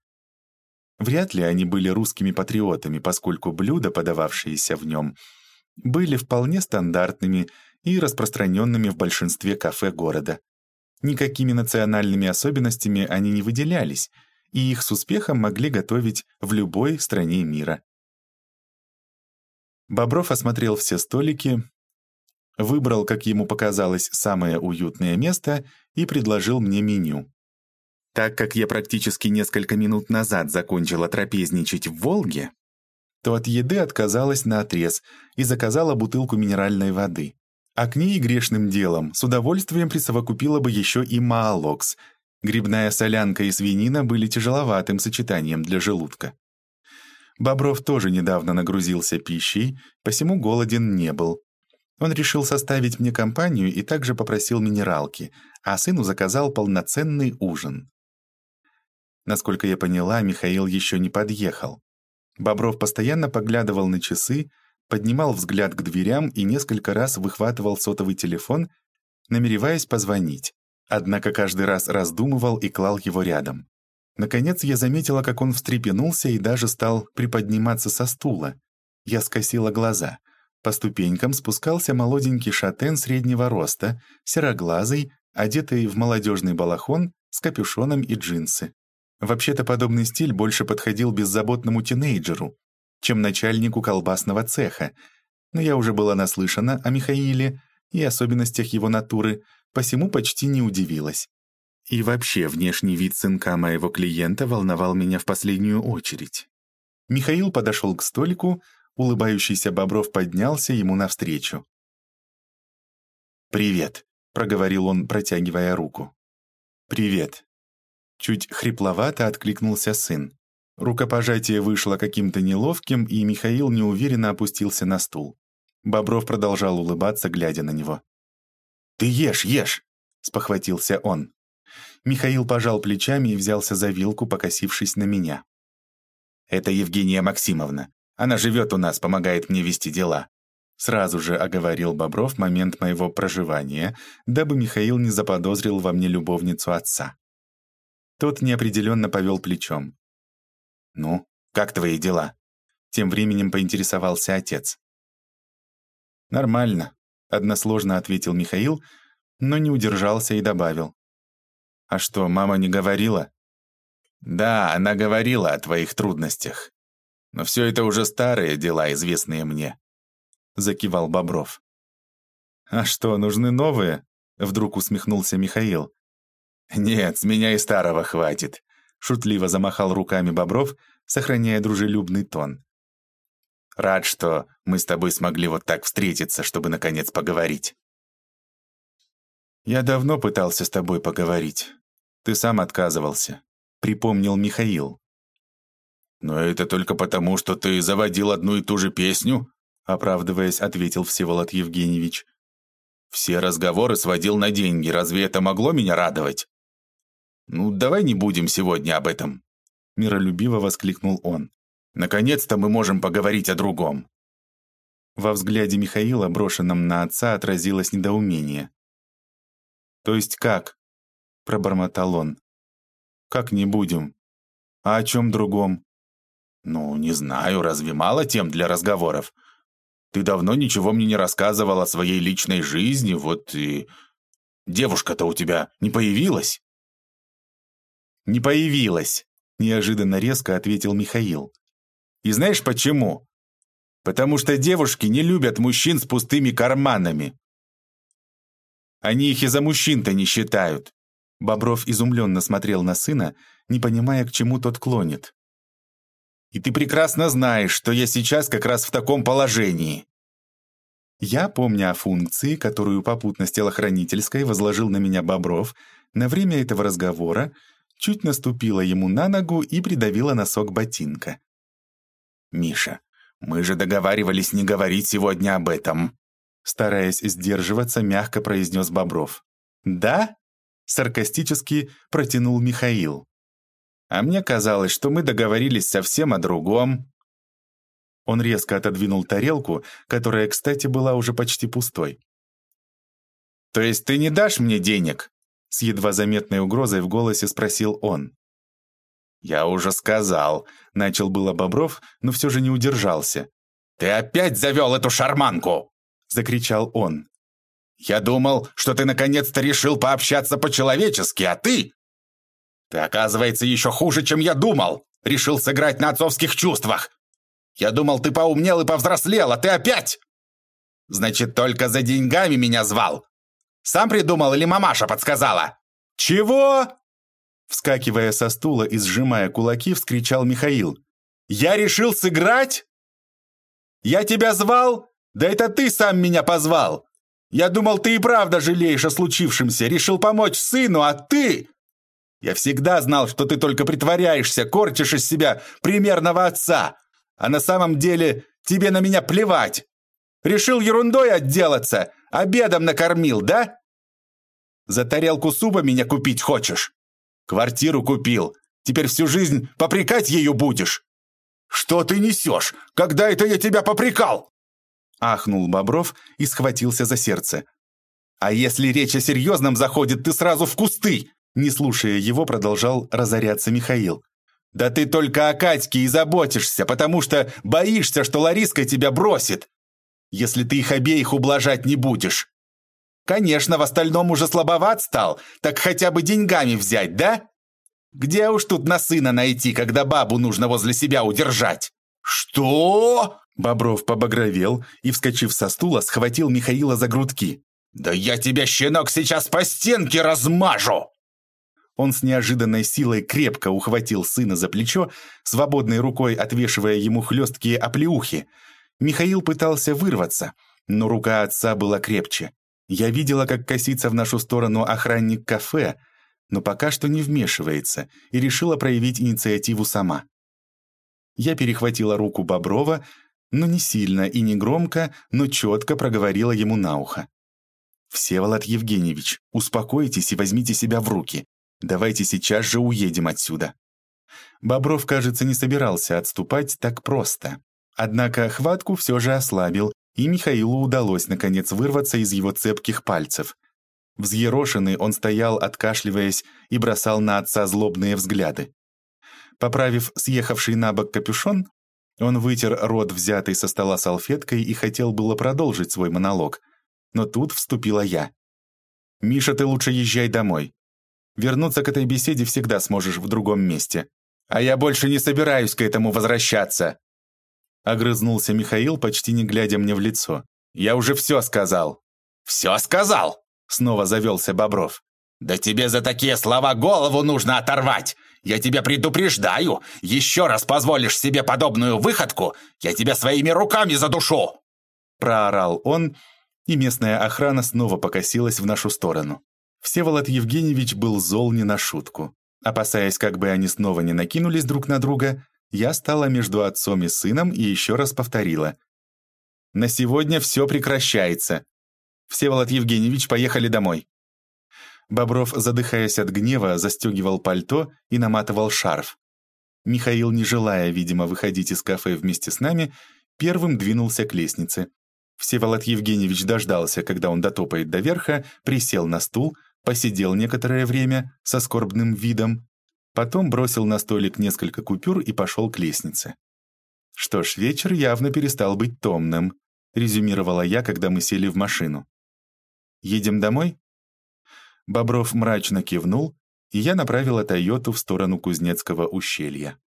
Вряд ли они были русскими патриотами, поскольку блюда, подававшиеся в нем, были вполне стандартными и распространенными в большинстве кафе города. Никакими национальными особенностями они не выделялись — и их с успехом могли готовить в любой стране мира. Бобров осмотрел все столики, выбрал, как ему показалось, самое уютное место и предложил мне меню. Так как я практически несколько минут назад закончила трапезничать в «Волге», то от еды отказалась наотрез и заказала бутылку минеральной воды. А к ней грешным делом с удовольствием присовокупила бы еще и маалокс — Грибная солянка и свинина были тяжеловатым сочетанием для желудка. Бобров тоже недавно нагрузился пищей, посему голоден не был. Он решил составить мне компанию и также попросил минералки, а сыну заказал полноценный ужин. Насколько я поняла, Михаил еще не подъехал. Бобров постоянно поглядывал на часы, поднимал взгляд к дверям и несколько раз выхватывал сотовый телефон, намереваясь позвонить. Однако каждый раз раздумывал и клал его рядом. Наконец я заметила, как он встрепенулся и даже стал приподниматься со стула. Я скосила глаза. По ступенькам спускался молоденький шатен среднего роста, сероглазый, одетый в молодежный балахон с капюшоном и джинсы. Вообще-то подобный стиль больше подходил беззаботному тинейджеру, чем начальнику колбасного цеха, но я уже была наслышана о Михаиле и особенностях его натуры, посему почти не удивилась. И вообще внешний вид сынка моего клиента волновал меня в последнюю очередь. Михаил подошел к столику, улыбающийся Бобров поднялся ему навстречу. «Привет», — проговорил он, протягивая руку. «Привет». Чуть хрипловато откликнулся сын. Рукопожатие вышло каким-то неловким, и Михаил неуверенно опустился на стул. Бобров продолжал улыбаться, глядя на него. «Ты ешь, ешь!» — спохватился он. Михаил пожал плечами и взялся за вилку, покосившись на меня. «Это Евгения Максимовна. Она живет у нас, помогает мне вести дела». Сразу же оговорил Бобров момент моего проживания, дабы Михаил не заподозрил во мне любовницу отца. Тот неопределенно повел плечом. «Ну, как твои дела?» Тем временем поинтересовался отец. «Нормально», — односложно ответил Михаил, но не удержался и добавил. «А что, мама не говорила?» «Да, она говорила о твоих трудностях. Но все это уже старые дела, известные мне», — закивал Бобров. «А что, нужны новые?» — вдруг усмехнулся Михаил. «Нет, с меня и старого хватит», — шутливо замахал руками Бобров, сохраняя дружелюбный тон. «Рад, что мы с тобой смогли вот так встретиться, чтобы наконец поговорить». «Я давно пытался с тобой поговорить. Ты сам отказывался», — припомнил Михаил. «Но это только потому, что ты заводил одну и ту же песню», — оправдываясь, ответил Всеволод Евгеньевич. «Все разговоры сводил на деньги. Разве это могло меня радовать?» «Ну, давай не будем сегодня об этом», — миролюбиво воскликнул он. «Наконец-то мы можем поговорить о другом». Во взгляде Михаила, брошенном на отца, отразилось недоумение. «То есть как?» — пробормотал он. «Как не будем? А о чем другом?» «Ну, не знаю, разве мало тем для разговоров? Ты давно ничего мне не рассказывал о своей личной жизни, вот и... Девушка-то у тебя не появилась?» «Не появилась», — неожиданно резко ответил Михаил. «И знаешь почему? Потому что девушки не любят мужчин с пустыми карманами. Они их и за мужчин-то не считают». Бобров изумленно смотрел на сына, не понимая, к чему тот клонит. «И ты прекрасно знаешь, что я сейчас как раз в таком положении». Я, помня о функции, которую попутно с телохранительской возложил на меня Бобров, на время этого разговора чуть наступила ему на ногу и придавила носок ботинка. «Миша, мы же договаривались не говорить сегодня об этом», стараясь сдерживаться, мягко произнес Бобров. «Да?» — саркастически протянул Михаил. «А мне казалось, что мы договорились совсем о другом». Он резко отодвинул тарелку, которая, кстати, была уже почти пустой. «То есть ты не дашь мне денег?» С едва заметной угрозой в голосе спросил он. «Я уже сказал», — начал было Бобров, но все же не удержался. «Ты опять завел эту шарманку!» — закричал он. «Я думал, что ты наконец-то решил пообщаться по-человечески, а ты...» «Ты, оказывается, еще хуже, чем я думал! Решил сыграть на отцовских чувствах! Я думал, ты поумнел и повзрослел, а ты опять...» «Значит, только за деньгами меня звал? Сам придумал или мамаша подсказала?» «Чего?» Вскакивая со стула и сжимая кулаки, вскричал Михаил. «Я решил сыграть? Я тебя звал? Да это ты сам меня позвал! Я думал, ты и правда жалеешь о случившемся, решил помочь сыну, а ты...» «Я всегда знал, что ты только притворяешься, корчишь из себя примерного отца, а на самом деле тебе на меня плевать. Решил ерундой отделаться, обедом накормил, да? За тарелку супа меня купить хочешь? Квартиру купил, теперь всю жизнь попрекать ее будешь. Что ты несешь? Когда это я тебя попрекал? Ахнул Бобров и схватился за сердце. «А если речь о серьезном заходит, ты сразу в кусты!» Не слушая его, продолжал разоряться Михаил. «Да ты только о Катьке и заботишься, потому что боишься, что Лариска тебя бросит если ты их обеих ублажать не будешь. Конечно, в остальном уже слабоват стал, так хотя бы деньгами взять, да? Где уж тут на сына найти, когда бабу нужно возле себя удержать? Что? Бобров побагровел и, вскочив со стула, схватил Михаила за грудки. «Да я тебя, щенок, сейчас по стенке размажу!» Он с неожиданной силой крепко ухватил сына за плечо, свободной рукой отвешивая ему хлесткие оплеухи, Михаил пытался вырваться, но рука отца была крепче. Я видела, как косится в нашу сторону охранник кафе, но пока что не вмешивается и решила проявить инициативу сама. Я перехватила руку Боброва, но не сильно и не громко, но четко проговорила ему на ухо. «Всеволод Евгеньевич, успокойтесь и возьмите себя в руки. Давайте сейчас же уедем отсюда». Бобров, кажется, не собирался отступать так просто. Однако хватку все же ослабил, и Михаилу удалось, наконец, вырваться из его цепких пальцев. Взъерошенный он стоял, откашливаясь, и бросал на отца злобные взгляды. Поправив съехавший на бок капюшон, он вытер рот, взятый со стола салфеткой, и хотел было продолжить свой монолог. Но тут вступила я. «Миша, ты лучше езжай домой. Вернуться к этой беседе всегда сможешь в другом месте. А я больше не собираюсь к этому возвращаться!» Огрызнулся Михаил, почти не глядя мне в лицо. «Я уже все сказал!» «Все сказал?» Снова завелся Бобров. «Да тебе за такие слова голову нужно оторвать! Я тебя предупреждаю! Еще раз позволишь себе подобную выходку, я тебя своими руками задушу!» Проорал он, и местная охрана снова покосилась в нашу сторону. Всеволод Евгеньевич был зол не на шутку. Опасаясь, как бы они снова не накинулись друг на друга, я стала между отцом и сыном и еще раз повторила. «На сегодня все прекращается. Всеволод Евгеньевич, поехали домой». Бобров, задыхаясь от гнева, застегивал пальто и наматывал шарф. Михаил, не желая, видимо, выходить из кафе вместе с нами, первым двинулся к лестнице. Всеволод Евгеньевич дождался, когда он дотопает до верха, присел на стул, посидел некоторое время со скорбным видом, потом бросил на столик несколько купюр и пошел к лестнице. Что ж, вечер явно перестал быть томным, резюмировала я, когда мы сели в машину. «Едем домой?» Бобров мрачно кивнул, и я направила «Тойоту» в сторону Кузнецкого ущелья.